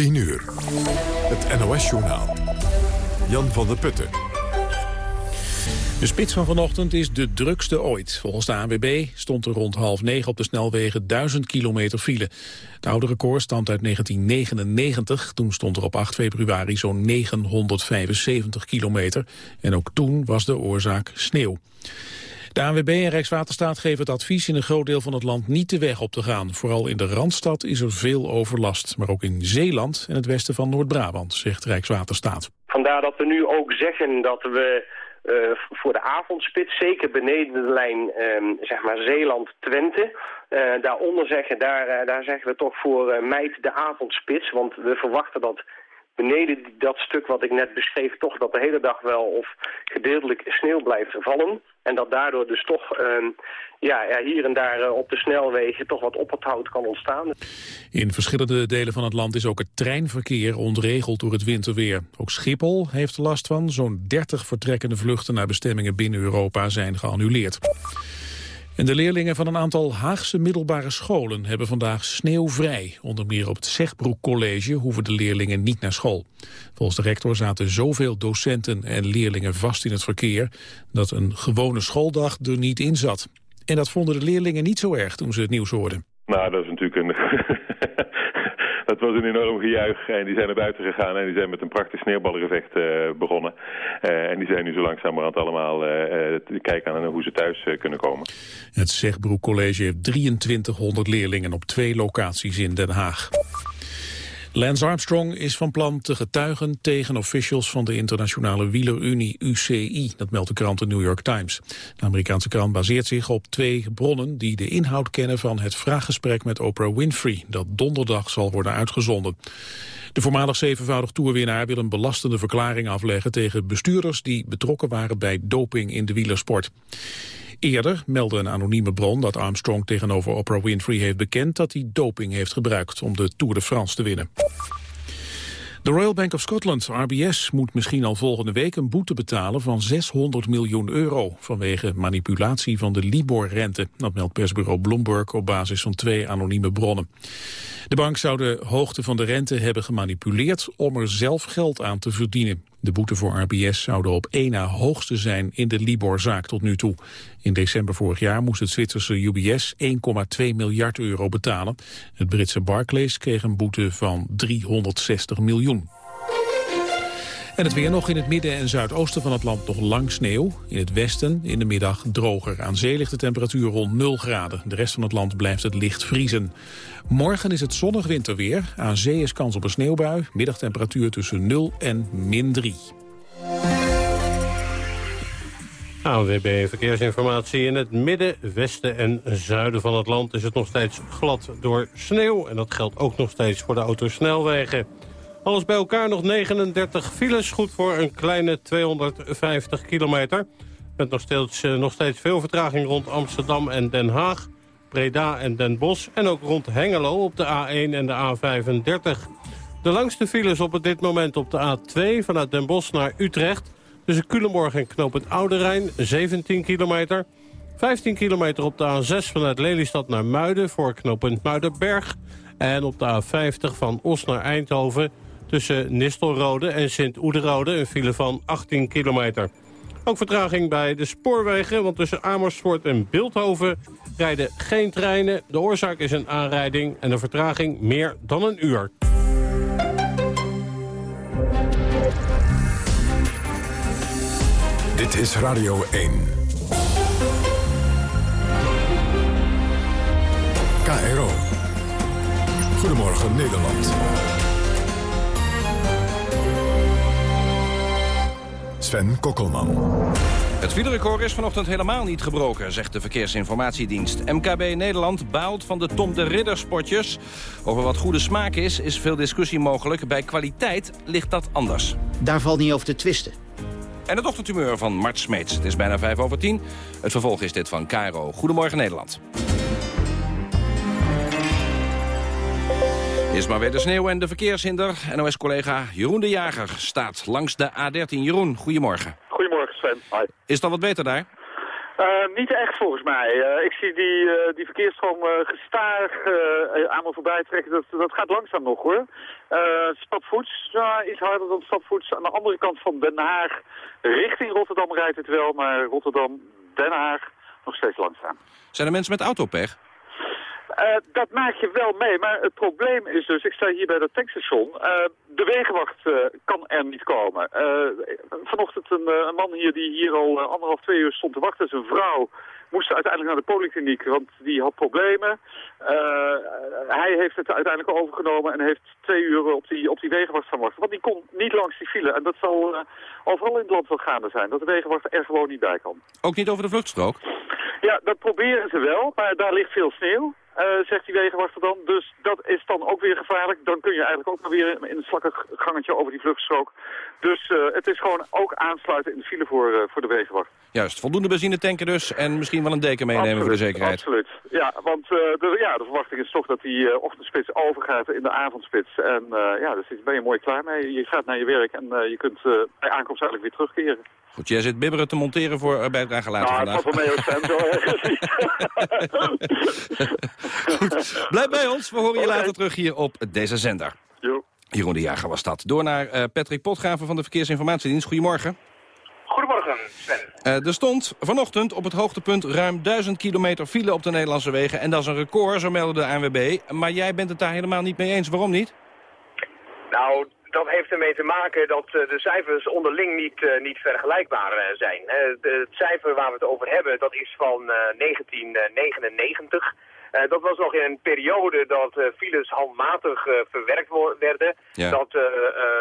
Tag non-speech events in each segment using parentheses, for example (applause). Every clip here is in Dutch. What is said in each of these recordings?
10 uur. Het NOS-journaal. Jan van der Putten. De spits van vanochtend is de drukste ooit. Volgens de ANWB stond er rond half negen op de snelwegen 1000 kilometer file. Het oude record stamt uit 1999. Toen stond er op 8 februari zo'n 975 kilometer. En ook toen was de oorzaak sneeuw. De ANWB en Rijkswaterstaat geven het advies in een groot deel van het land niet de weg op te gaan. Vooral in de Randstad is er veel overlast. Maar ook in Zeeland en het westen van Noord-Brabant, zegt Rijkswaterstaat. Vandaar dat we nu ook zeggen dat we uh, voor de avondspits, zeker beneden de lijn uh, zeg maar Zeeland-Twente... Uh, daaronder zeggen, daar, eh, daar zeggen we toch voor meid de avondspits. Want we verwachten dat beneden dat stuk wat ik net beschreef... toch dat de hele dag wel of gedeeltelijk sneeuw blijft vallen. En dat daardoor dus toch uh, ja, hier en daar uh, op de snelwegen toch wat oponthoud kan ontstaan. In verschillende delen van het land is ook het treinverkeer ontregeld door het winterweer. Ook Schiphol heeft last van. Zo'n 30 vertrekkende vluchten naar bestemmingen binnen Europa zijn geannuleerd. De leerlingen van een aantal Haagse middelbare scholen hebben vandaag sneeuwvrij. Onder meer op het Zegbroek College hoeven de leerlingen niet naar school. Volgens de rector zaten zoveel docenten en leerlingen vast in het verkeer... dat een gewone schooldag er niet in zat. En dat vonden de leerlingen niet zo erg toen ze het nieuws hoorden. Nou, dat is natuurlijk een, (laughs) dat was een enorm gejuich. En die zijn naar buiten gegaan en die zijn met een prachtig sneeuwballengevecht uh, begonnen. Uh, en die zijn nu zo langzamerhand allemaal uh, te kijken aan hoe ze thuis kunnen komen. Het Zegbroek College heeft 2300 leerlingen op twee locaties in Den Haag. Lance Armstrong is van plan te getuigen tegen officials van de internationale wielerunie UCI. Dat meldt de krant de New York Times. De Amerikaanse krant baseert zich op twee bronnen die de inhoud kennen van het vraaggesprek met Oprah Winfrey. Dat donderdag zal worden uitgezonden. De voormalig zevenvoudig toerwinnaar wil een belastende verklaring afleggen tegen bestuurders die betrokken waren bij doping in de wielersport. Eerder meldde een anonieme bron dat Armstrong tegenover Oprah Winfrey heeft bekend dat hij doping heeft gebruikt om de Tour de France te winnen. De Royal Bank of Scotland, RBS, moet misschien al volgende week een boete betalen van 600 miljoen euro vanwege manipulatie van de Libor-rente. Dat meldt persbureau Bloomberg op basis van twee anonieme bronnen. De bank zou de hoogte van de rente hebben gemanipuleerd om er zelf geld aan te verdienen. De boete voor RBS zou de op één na hoogste zijn in de Libor-zaak tot nu toe. In december vorig jaar moest het Zwitserse UBS 1,2 miljard euro betalen. Het Britse Barclays kreeg een boete van 360 miljoen. En het weer nog in het midden en zuidoosten van het land nog lang sneeuw. In het westen in de middag droger. Aan zee ligt de temperatuur rond 0 graden. De rest van het land blijft het licht vriezen. Morgen is het zonnig winterweer. Aan zee is kans op een sneeuwbui. Middagtemperatuur tussen 0 en min 3. ANWB Verkeersinformatie. In het midden, westen en zuiden van het land is het nog steeds glad door sneeuw. En dat geldt ook nog steeds voor de autosnelwegen. Alles bij elkaar nog 39 files, goed voor een kleine 250 kilometer. Met nog steeds, eh, nog steeds veel vertraging rond Amsterdam en Den Haag, Breda en Den Bosch... en ook rond Hengelo op de A1 en de A35. De langste files op dit moment op de A2 vanuit Den Bosch naar Utrecht... tussen Culemborg en Knoopend Oude Rijn, 17 kilometer... 15 kilometer op de A6 vanuit Lelystad naar Muiden voor knooppunt Muidenberg. En op de A50 van Os naar Eindhoven tussen Nistelrode en Sint-Oederode... een file van 18 kilometer. Ook vertraging bij de spoorwegen, want tussen Amersfoort en Beeldhoven rijden geen treinen. De oorzaak is een aanrijding en de vertraging meer dan een uur. Dit is Radio 1. KRO. Goedemorgen Nederland. Sven Kokkelman. Het wielerrecord is vanochtend helemaal niet gebroken, zegt de Verkeersinformatiedienst. MKB Nederland baalt van de Tom de Ridder spotjes. Over wat goede smaak is, is veel discussie mogelijk. Bij kwaliteit ligt dat anders. Daar valt niet over te twisten. En het ochtendtumeur van Mart Smeets. Het is bijna vijf over tien. Het vervolg is dit van Cairo. Goedemorgen Nederland. Is maar weer de sneeuw en de verkeershinder. NOS-collega Jeroen de Jager staat langs de A13. Jeroen, goedemorgen. Goedemorgen Sven. Hi. Is het al wat beter daar? Uh, niet echt volgens mij. Uh, ik zie die, uh, die verkeersstroom gestaag aan me voorbij trekken. Dat, dat gaat langzaam nog hoor. stapvoets, iets harder dan stapvoets. Aan de andere kant van Den Haag richting Rotterdam rijdt het wel. Maar Rotterdam, Den Haag nog steeds langzaam. Zijn er mensen met autopech? Uh, dat maak je wel mee, maar het probleem is dus, ik sta hier bij dat tankstation, uh, de wegenwacht uh, kan er niet komen. vanochtend een, een, man hier die hier al anderhalf, twee uur stond te wachten, zijn vrouw, moest uiteindelijk naar de polykliniek, want die had problemen. hij heeft het uiteindelijk overgenomen en heeft twee uur op die, op die wegenwacht gaan wachten, want die kon niet langs die file. En dat zal overal in het land wel gaande zijn, dat de wegenwacht er gewoon niet bij kan. Ook niet over de vluchtstrook? Ja, dat proberen ze wel, maar daar ligt veel sneeuw. Uh, zegt die wegenwachter dan. Dus dat is dan ook weer gevaarlijk. Dan kun je eigenlijk ook maar weer in een slakke gangetje over die vluchtstrook. Dus uh, het is gewoon ook aansluiten in de file voor, uh, voor de wegenwacht. Juist, voldoende benzine tanken dus en misschien wel een deken meenemen absoluut, voor de zekerheid. Absoluut, ja, want de, ja, de verwachting is toch dat die ochtendspits overgaat in de avondspits. En ja, dus ben je mooi klaar mee. Je gaat naar je werk en je kunt bij aankomst eigenlijk weer terugkeren. Goed, jij zit bibberen te monteren voor bijdrage later nou, vandaag. Nou, voor mij ook zo (laughs) Goed, blijf bij ons. We horen je later terug hier op deze zender. Jo. Jeroen de Jager was dat. Door naar uh, Patrick Potgraven van de Verkeersinformatiedienst. Goedemorgen. Goedemorgen, Sven. Uh, er stond vanochtend op het hoogtepunt ruim 1000 kilometer file op de Nederlandse wegen. En dat is een record, zo meldde de ANWB. Maar jij bent het daar helemaal niet mee eens. Waarom niet? Nou, dat heeft ermee te maken dat uh, de cijfers onderling niet, uh, niet vergelijkbaar uh, zijn. het cijfer waar we het over hebben, dat is van 1999. dat was nog in een periode dat files handmatig verwerkt werden. Ja. Dat,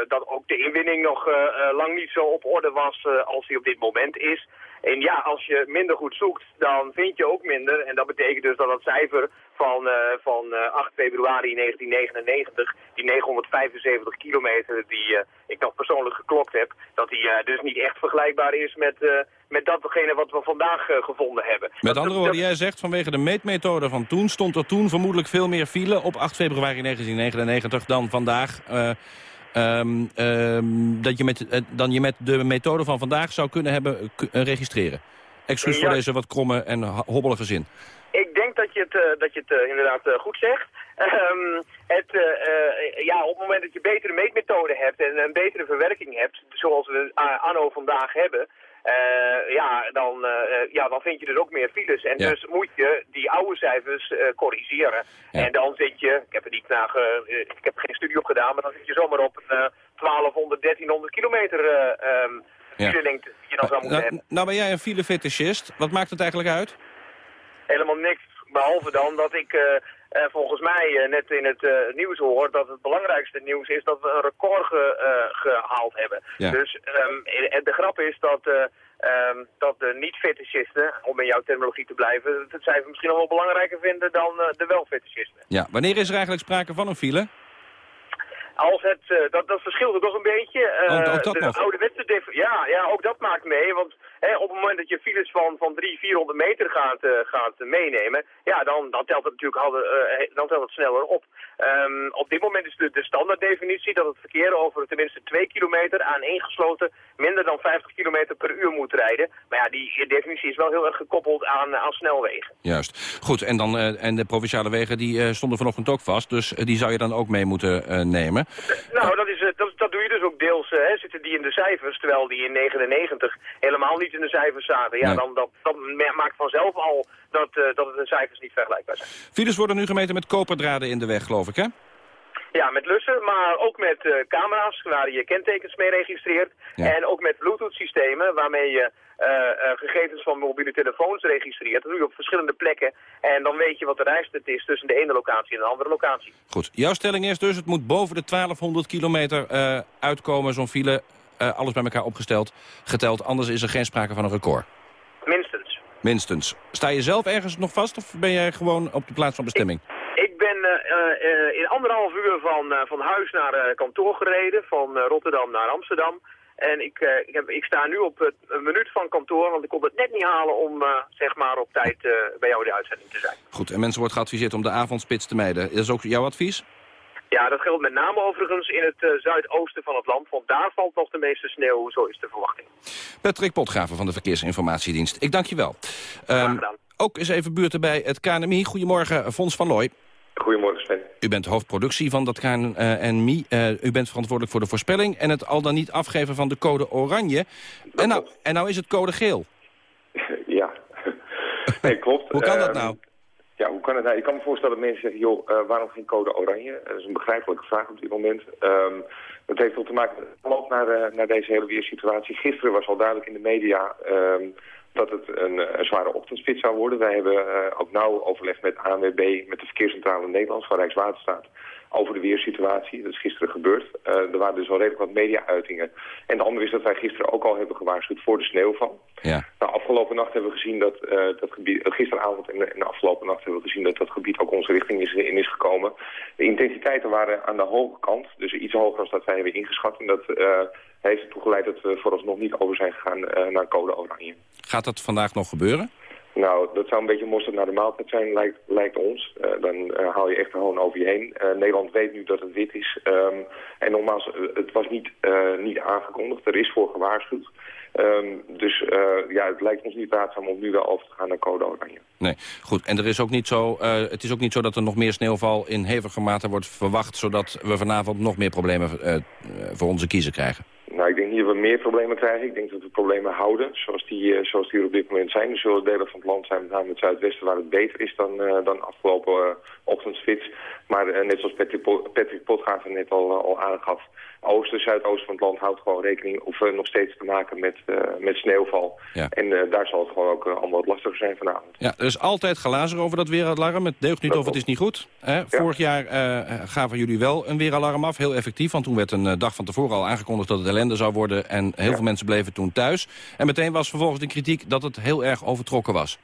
dat ook de inwinning nog lang niet zo op orde was als die op dit moment is. En ja, als je minder goed zoekt, dan vind je ook minder. En dat betekent dus dat het cijfer van, uh, van uh, 8 februari 1999, die 975 kilometer die uh, ik nog persoonlijk geklokt heb, dat die dus niet echt vergelijkbaar is met, met datgene wat we vandaag gevonden hebben. Met andere woorden, jij zegt vanwege de meetmethode van toen stond er toen vermoedelijk veel meer file op 8 februari 1999 dan vandaag. Um, um, dat je met, uh, dan je met de methode van vandaag zou kunnen hebben uh, registreren. Excuus ja. voor deze wat kromme en hobbelige zin. Ik denk dat je het, dat je het inderdaad goed zegt. Um, het, ja, op het moment dat je betere meetmethode hebt en een betere verwerking hebt, zoals we anno vandaag hebben, uh, ja, dan, uh, ja, dan vind je dus ook meer files. En ja. dus moet je die oude cijfers uh, corrigeren. Ja. En dan zit je, ik heb er niet naar, ik heb geen studie op gedaan, maar dan zit je zomaar op een 1200, 1300 kilometer um, filelengte die je dan zou moeten nou, hebben. Nou ben jij een filefetischist. Wat maakt het eigenlijk uit? Helemaal niks, behalve dan dat ik uh, volgens mij uh, net in het uh, nieuws hoor dat het belangrijkste nieuws is dat we een record ge, gehaald hebben. Ja. Dus um, de grap is dat, um, dat de niet-fetischisten, om in jouw terminologie te blijven, het cijfer misschien nog wel belangrijker vinden dan de wel-fetischisten. Ja, wanneer is er eigenlijk sprake van een file? Als het, uh, dat, dat verschilt er toch een beetje. Uh, ook dat de nog? ouderwetse ja, ja, ook dat maakt mee. Want op het moment dat je files van, van 300, 400 meter gaat, uh, gaat meenemen, ja, dan, dan telt het natuurlijk al, dan telt het sneller op. Um, op dit moment is de, de standaarddefinitie dat het verkeer over tenminste 2 kilometer aan ingesloten minder dan 50 kilometer per uur moet rijden. Maar ja, die definitie is wel heel erg gekoppeld aan, aan snelwegen. Juist. Goed, en, dan, en de provinciale wegen die stonden vanochtend ook vast, dus die zou je dan ook mee moeten nemen. Nou, dat, is, dat, dat doe je dus ook deels. Hè, zitten die in de cijfers, terwijl die in 99 helemaal niet in de cijfers zaten. Ja, Nee. dan, dat, dat maakt vanzelf al dat, uh, dat het de cijfers niet vergelijkbaar zijn. Files worden nu gemeten met koperdraden in de weg, geloof ik, hè? Ja, met lussen, maar ook met uh, camera's waar je kentekens mee registreert. Ja. En ook met bluetooth systemen waarmee je uh, uh, gegevens van mobiele telefoons registreert. Dat doe je op verschillende plekken. En dan weet je wat de reistijd is tussen de ene locatie en de andere locatie. Goed, jouw stelling is dus, het moet boven de 1200 kilometer uitkomen, zo'n file. Alles bij elkaar opgesteld, geteld. Anders is er geen sprake van een record. Minstens. Minstens. Sta je zelf ergens nog vast of ben jij gewoon op de plaats van bestemming? Ik ben uh, in anderhalf uur van, van huis naar kantoor gereden, van Rotterdam naar Amsterdam. En ik, ik, heb, ik, sta nu op een minuut van kantoor, want ik kon het net niet halen om uh, zeg maar op tijd bij jou in de uitzending te zijn. Goed, en mensen wordt geadviseerd om de avondspits te mijden. Is dat ook jouw advies? Ja, dat geldt met name overigens in het uh, zuidoosten van het land, want daar valt nog de meeste sneeuw, zo is de verwachting. Patrick Potgraven van de Verkeersinformatiedienst, ik dank je wel. Um, ook eens even buurten bij het KNMI. Goedemorgen, Fons van Looy. Goedemorgen Sven. U bent hoofdproductie van dat KNMI. Uh, u bent verantwoordelijk voor de voorspelling en het al dan niet afgeven van de code oranje. En nou, en nou is het code geel. (laughs) Ja, nee, klopt. Hoe kan dat ehm, nou? Ja, hoe kan het nou? Ik kan me voorstellen dat mensen zeggen, joh, uh, waarom geen code oranje? Dat is een begrijpelijke vraag op dit moment. Um, dat heeft ook te maken met naar, uh, naar deze hele weersituatie. Gisteren was al duidelijk in de media um, dat het een, een, zware ochtendspits zou worden. Wij hebben uh, ook nauw overleg met ANWB, met de Verkeerscentrale Nederlands van Rijkswaterstaat over de weersituatie. Dat is gisteren gebeurd. Uh, er waren dus al redelijk wat media-uitingen. En de andere is dat wij gisteren ook al hebben gewaarschuwd voor de sneeuwval. Ja. Nou, afgelopen nacht hebben we gezien dat uh, dat gebied, uh, gisteravond en de, en de, afgelopen nacht hebben we gezien dat dat gebied ook onze richting is, in is gekomen. De intensiteiten waren aan de hoge kant, dus iets hoger dan dat wij hebben ingeschat. En dat heeft ertoe geleid dat we vooralsnog niet over zijn gegaan naar code oranje. Gaat dat vandaag nog gebeuren? Nou, dat zou een beetje mosterd naar de maaltijd zijn, lijkt, lijkt ons. Uh, dan uh, haal je echt gewoon over je heen. Uh, Nederland weet nu dat het wit is. Um, en nogmaals, het was niet, niet aangekondigd. Er is voor gewaarschuwd. Um, dus ja, het lijkt ons niet raadzaam om nu wel over te gaan naar code oranje. Nee, goed. En er is ook niet zo, het is ook niet zo dat er nog meer sneeuwval in hevige mate wordt verwacht... zodat we vanavond nog meer problemen voor onze kiezer krijgen. Ik denk niet dat we meer problemen krijgen. Ik denk dat we problemen houden, zoals die, uh, zoals die er op dit moment zijn. Er zullen delen van het land zijn, met name het zuidwesten, waar het beter is dan, uh, dan afgelopen uh. Maar net zoals Patrick, Patrick Potgraven net al, al aangaf, oosten, zuidoosten van het land houdt gewoon rekening... of nog steeds te maken met, met sneeuwval. Ja. En daar zal het gewoon ook allemaal wat lastiger zijn vanavond. Ja, er is altijd glazer over dat weeralarm. Het deugt niet dat of het is niet goed. Hè? Vorig jaar gaven jullie wel een weeralarm af, heel effectief. Want toen werd een dag van tevoren al aangekondigd dat het ellende zou worden... en heel veel mensen bleven toen thuis. En meteen was vervolgens de kritiek dat het heel erg overtrokken was.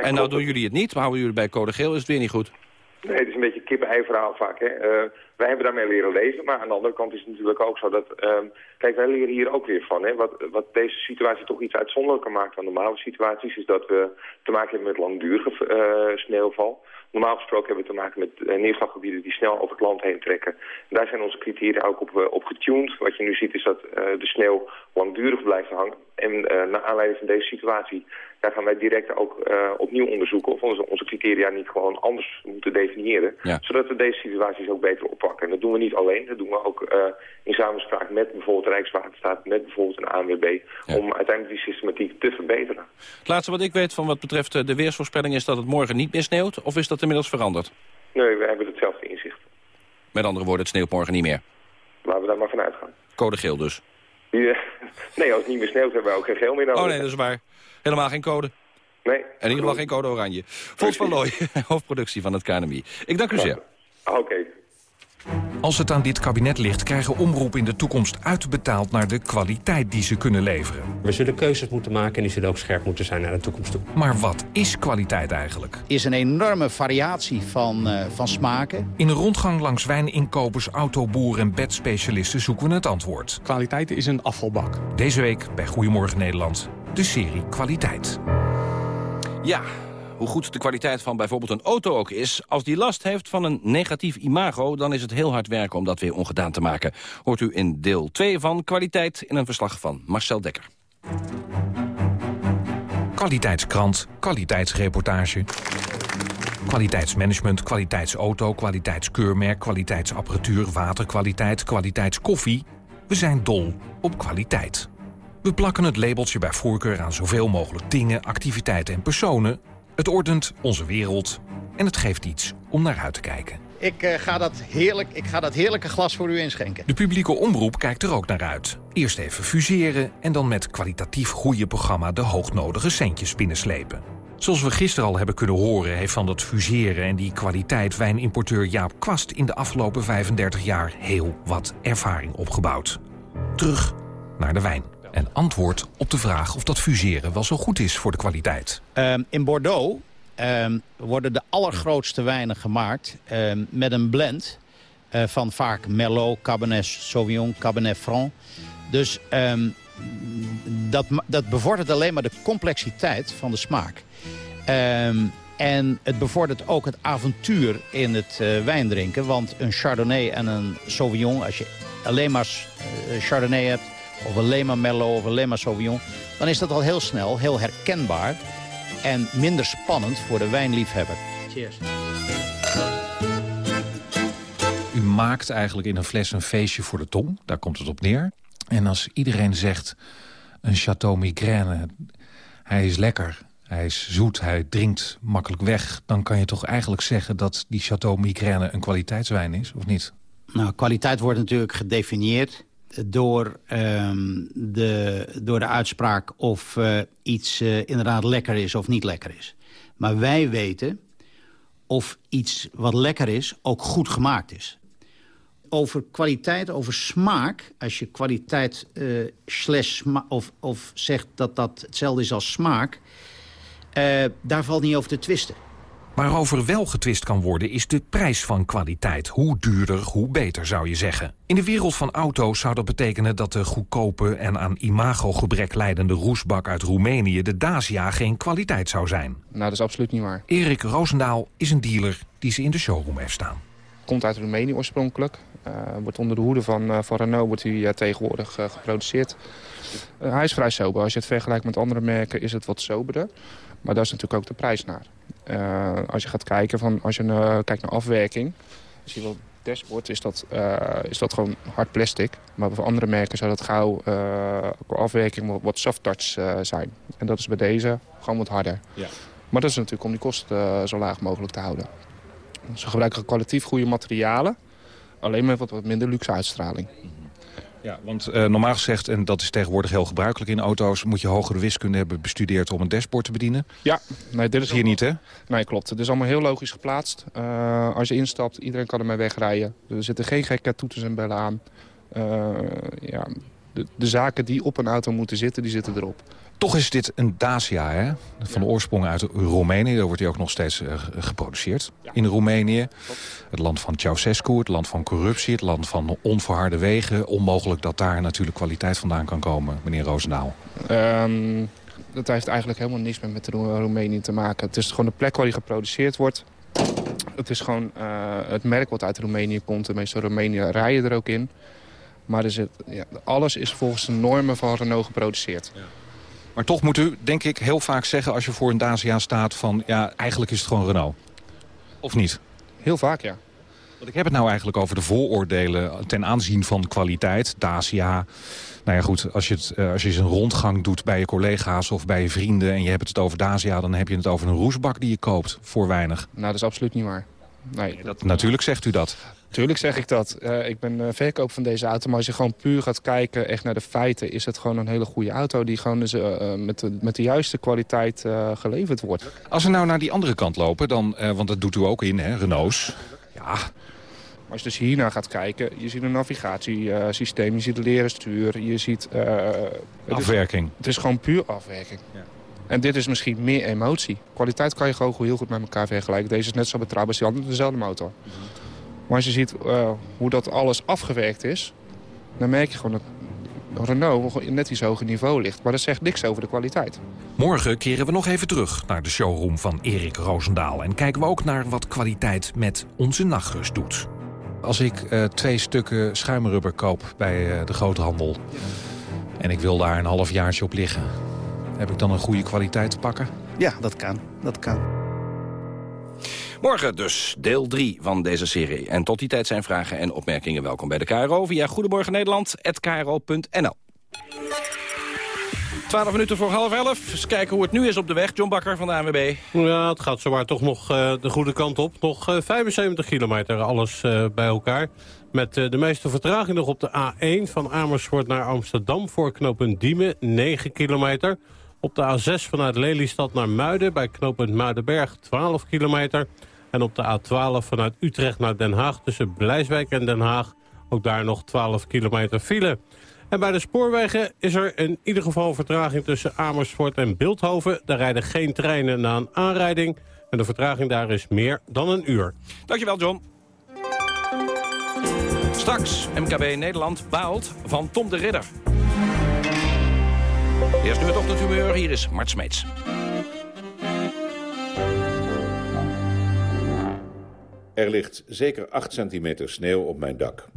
En nou doen jullie het niet, maar houden jullie bij code geel, is het weer niet goed. Nee, het is een beetje kip-ei verhaal vaak. Hè. Uh, wij hebben daarmee leren leven, maar aan de andere kant is het natuurlijk ook zo dat... Uh, kijk, wij leren hier ook weer van. Hè. Wat, wat deze situatie toch iets uitzonderlijker maakt dan normale situaties... is dat we te maken hebben met langdurige uh, sneeuwval. Normaal gesproken hebben we te maken met uh, neerslaggebieden die snel over het land heen trekken. En daar zijn onze criteria ook op, op getuned. Wat je nu ziet is dat de sneeuw langdurig blijft hangen. En naar aanleiding van deze situatie, daar gaan wij direct ook opnieuw onderzoeken... of onze, onze criteria niet gewoon anders moeten definiëren. Ja. Zodat we deze situaties ook beter oppakken. En dat doen we niet alleen, dat doen we ook in samenspraak met bijvoorbeeld Rijkswaterstaat... met bijvoorbeeld een ANWB, ja. om uiteindelijk die systematiek te verbeteren. Het laatste wat ik weet van wat betreft de weersvoorspelling... is dat het morgen niet meer sneeuwt, of is dat inmiddels veranderd? Nee, we hebben hetzelfde inzicht. Met andere woorden, het sneeuwt morgen niet meer? Laten we daar maar vanuit gaan. Code geel dus? Ja, (laughs) nee, als het niet meer sneeuwt hebben we ook geen geel meer nodig. Oh nee, dat is waar. Helemaal geen code? Nee. En in ieder geval geen code oranje. Fons van Looy, (laughs) hoofdproductie van het KNMI. Ik dank u zeer. Oké. Okay. Als het aan dit kabinet ligt, krijgen omroepen in de toekomst uitbetaald naar de kwaliteit die ze kunnen leveren. We zullen keuzes moeten maken en die zullen ook scherp moeten zijn naar de toekomst toe. Maar wat is kwaliteit eigenlijk? Is een enorme variatie van, uh, van smaken. In een rondgang langs wijninkopers, autoboeren en bedspecialisten zoeken we het antwoord. Kwaliteit is een afvalbak. Deze week bij Goedemorgen Nederland, de serie Kwaliteit. Ja, hoe goed de kwaliteit van bijvoorbeeld een auto ook is... als die last heeft van een negatief imago... dan is het heel hard werken om dat weer ongedaan te maken. Hoort u in deel 2 van Kwaliteit in een verslag van Marcel Dekker. Kwaliteitskrant, kwaliteitsreportage... Kwaliteitsmanagement, kwaliteitsauto, kwaliteitskeurmerk... kwaliteitsapparatuur, waterkwaliteit, kwaliteitskoffie. We zijn dol op kwaliteit. We plakken het labeltje bij voorkeur aan zoveel mogelijk dingen, activiteiten en personen... Het ordent onze wereld en het geeft iets om naar uit te kijken. Ik, uh, ga dat heerlijk, ik ga dat heerlijke glas voor u inschenken. De publieke omroep kijkt er ook naar uit. Eerst even fuseren en dan met kwalitatief goede programma... de hoognodige centjes binnenslepen. Zoals we gisteren al hebben kunnen horen... heeft van dat fuseren en die kwaliteit wijnimporteur Jaap Kwast... in de afgelopen 35 jaar heel wat ervaring opgebouwd. Terug naar de wijn en antwoord op de vraag of dat fuseren wel zo goed is voor de kwaliteit. Um, in Bordeaux um, worden de allergrootste wijnen gemaakt um, met een blend uh, van vaak Merlot, Cabernet Sauvignon, Cabernet Franc. Dus dat, dat bevordert alleen maar de complexiteit van de smaak. En het bevordert ook het avontuur in het uh, wijndrinken. Want een Chardonnay en een Sauvignon, als je alleen maar uh, Chardonnay hebt... of alleen maar Merlot of alleen maar Sauvignon... dan is dat al heel snel, heel herkenbaar... en minder spannend voor de wijnliefhebber. Cheers. U maakt eigenlijk in een fles een feestje voor de tong. Daar komt het op neer. En als iedereen zegt een Chateau Migraine, hij is lekker... Hij is zoet, hij drinkt makkelijk weg. Dan kan je toch eigenlijk zeggen dat die Chateau Migraine een kwaliteitswijn is, of niet? Nou, kwaliteit wordt natuurlijk gedefinieerd door, um, de, door de uitspraak of uh, iets uh, inderdaad lekker is of niet lekker is. Maar wij weten of iets wat lekker is ook goed gemaakt is. Over kwaliteit, over smaak, als je kwaliteit uh, slash of, of zegt dat dat hetzelfde is als smaak... Daar valt niet over te twisten. Waarover wel getwist kan worden is de prijs van kwaliteit. Hoe duurder, hoe beter zou je zeggen. In de wereld van auto's zou dat betekenen dat de goedkope... en aan imagogebrek leidende roesbak uit Roemenië... de Dacia geen kwaliteit zou zijn. Nou, dat is absoluut niet waar. Erik Roosendaal is een dealer die ze in de showroom heeft staan. Komt uit Roemenië oorspronkelijk. Uh, wordt onder de hoede van, uh, van Renault wordt hij uh, tegenwoordig geproduceerd. hij is vrij sober. Als je het vergelijkt met andere merken is het wat soberder. Maar daar is natuurlijk ook de prijs naar. Uh, als je gaat kijken, van, als je uh, kijkt naar afwerking... als je wel dashboard is dat, uh, is dat gewoon hard plastic. Maar voor andere merken zou dat gauw qua afwerking wat, soft touch zijn. En dat is bij deze gewoon wat harder. Ja. Maar dat is natuurlijk om die kosten zo laag mogelijk te houden. Ze gebruiken kwalitatief goede materialen. Alleen met wat, wat minder luxe uitstraling. Ja, want uh, normaal gezegd, en dat is tegenwoordig heel gebruikelijk in auto's... moet je hogere wiskunde hebben bestudeerd om een dashboard te bedienen. Ja. Nee, dit is hier niet, hè? Nee, klopt. Het is allemaal heel logisch geplaatst. Uh, als je instapt, iedereen kan ermee wegrijden. Er zitten geen gekke toeters en bellen aan. Uh, ja, de, de zaken die op een auto moeten zitten, die zitten erop. Toch is dit een Dacia, hè? van ja. oorsprong uit Roemenië. Daar wordt hij ook nog steeds uh, geproduceerd. Ja. In Roemenië. Het land van Ceausescu, het land van corruptie, het land van onverharde wegen. Onmogelijk dat daar natuurlijk kwaliteit vandaan kan komen, meneer Roosendaal. Um, dat heeft eigenlijk helemaal niks meer met Roemenië te maken. Het is gewoon de plek waar hij geproduceerd wordt. Het is gewoon uh, het merk wat uit Roemenië komt. De meeste Roemenië rijden er ook in. Maar er zit, ja, alles is volgens de normen van Renault geproduceerd. Ja. Maar toch moet u, denk ik, heel vaak zeggen als je voor een Dacia staat van... ja, eigenlijk is het gewoon Renault. Of niet? Heel vaak, ja. Want ik heb het nou eigenlijk over de vooroordelen ten aanzien van kwaliteit. Dacia, nou ja goed, als je, het, uh, als je eens een rondgang doet bij je collega's of bij je vrienden... en je hebt het over Dacia, dan heb je het over een roesbak die je koopt voor weinig. Nou, dat is absoluut niet waar. Nee, dat, natuurlijk zegt u dat. Tuurlijk zeg ik dat. Uh, ik ben uh, verkoop van deze auto. Maar als je gewoon puur gaat kijken echt naar de feiten... is het gewoon een hele goede auto die gewoon dus, uh, met, de, met de juiste kwaliteit geleverd wordt. Als we nou naar die andere kant lopen, dan, want dat doet u ook in, hè, Renault's. Ja, maar als je dus hiernaar gaat kijken, je ziet een navigatiesysteem, je ziet een leren stuur, je ziet... afwerking. Het is, het is, gewoon puur afwerking. Ja. En dit is misschien meer emotie. Kwaliteit kan je gewoon heel goed met elkaar vergelijken. Deze is net zo betrouwbaar als die andere, dezelfde motor. Maar als je ziet uh, hoe dat alles afgewerkt is... dan merk je gewoon dat Renault net iets hoger niveau ligt. Maar dat zegt niks over de kwaliteit. Morgen keren we nog even terug naar de showroom van Erik Roosendaal... en kijken we ook naar wat kwaliteit met onze nachtrust doet. Als ik uh, twee stukken schuimrubber koop bij uh, de groothandel... en ik wil daar een half jaartje op liggen... heb ik dan een goede kwaliteit te pakken? Ja, dat kan. Dat kan. Morgen dus deel 3 van deze serie. En tot die tijd zijn vragen en opmerkingen welkom bij de KRO... via Goedemorgen Nederland@kro.nl. 12 minuten voor half elf. Eens kijken hoe het nu is op de weg. John Bakker van de ANWB. Ja, het gaat zowaar toch nog uh, de goede kant op. Nog uh, 75 kilometer, alles uh, bij elkaar. Met de meeste vertraging nog op de A1 van Amersfoort naar Amsterdam... voor knooppunt Diemen, 9 kilometer. Op de A6 vanuit Lelystad naar Muiden bij knooppunt Muidenberg 12 kilometer. En op de A12 vanuit Utrecht naar Den Haag tussen Blijswijk en Den Haag... ook daar nog 12 kilometer file. En bij de spoorwegen is er in ieder geval vertraging tussen Amersfoort en Beeldhoven. Daar rijden geen treinen na een aanrijding. En de vertraging daar is meer dan een uur. Dankjewel, John. Straks, MKB Nederland baalt van Tom de Ridder. Eerst nu het ochtendhumeur, hier is Mart Smeets. Er ligt zeker 8 centimeter sneeuw op mijn dak.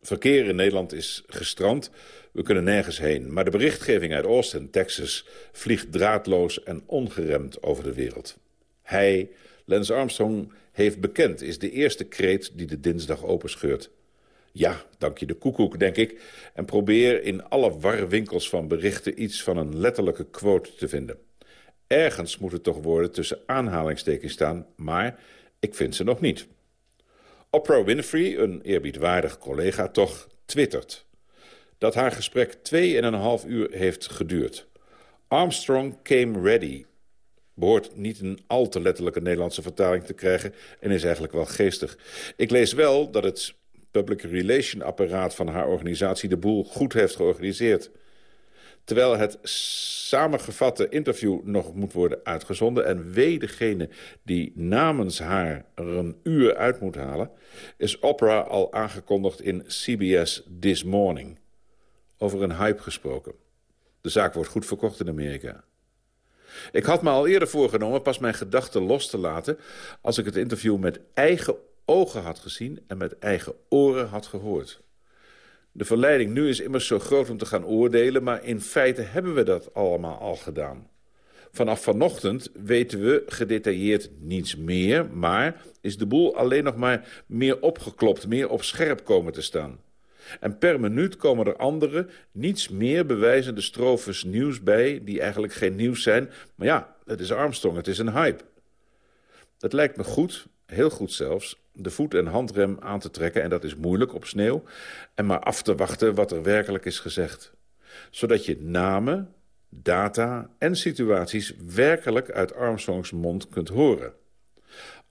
Verkeer in Nederland is gestrand. We kunnen nergens heen. Maar de berichtgeving uit Austin, Texas... vliegt draadloos en ongeremd over de wereld. Hij, Lance Armstrong, heeft bekend... is de eerste kreet die de dinsdag openscheurt. Ja, dank je de koekoek, denk ik. En probeer in alle warwinkels van berichten... iets van een letterlijke quote te vinden. Ergens moet het toch worden tussen aanhalingstekens staan... maar ik vind ze nog niet. Oprah Winfrey, een eerbiedwaardig collega, toch twittert... dat haar gesprek 2,5 uur heeft geduurd. Armstrong came ready. Behoort niet een al te letterlijke Nederlandse vertaling te krijgen... en is eigenlijk wel geestig. Ik lees wel dat het public relation apparaat van haar organisatie... de boel goed heeft georganiseerd. Terwijl het samengevatte interview nog moet worden uitgezonden... en wee degene die namens haar er een uur uit moet halen... is Oprah al aangekondigd in CBS This Morning. Over een hype gesproken. De zaak wordt goed verkocht in Amerika. Ik had me al eerder voorgenomen pas mijn gedachten los te laten... als ik het interview met eigen ogen had gezien en met eigen oren had gehoord. De verleiding nu is immers zo groot om te gaan oordelen... maar in feite hebben we dat allemaal al gedaan. Vanaf vanochtend weten we gedetailleerd niets meer... maar is de boel alleen nog maar meer opgeklopt, meer op scherp komen te staan. En per minuut komen er andere, niets meer bewijzende strofes nieuws bij... die eigenlijk geen nieuws zijn. Maar ja, het is Armstrong, het is een hype. Het lijkt me goed, heel goed zelfs, de voet- en handrem aan te trekken... en dat is moeilijk op sneeuw... en maar af te wachten wat er werkelijk is gezegd. Zodat je namen, data en situaties werkelijk uit Armstrongs mond kunt horen.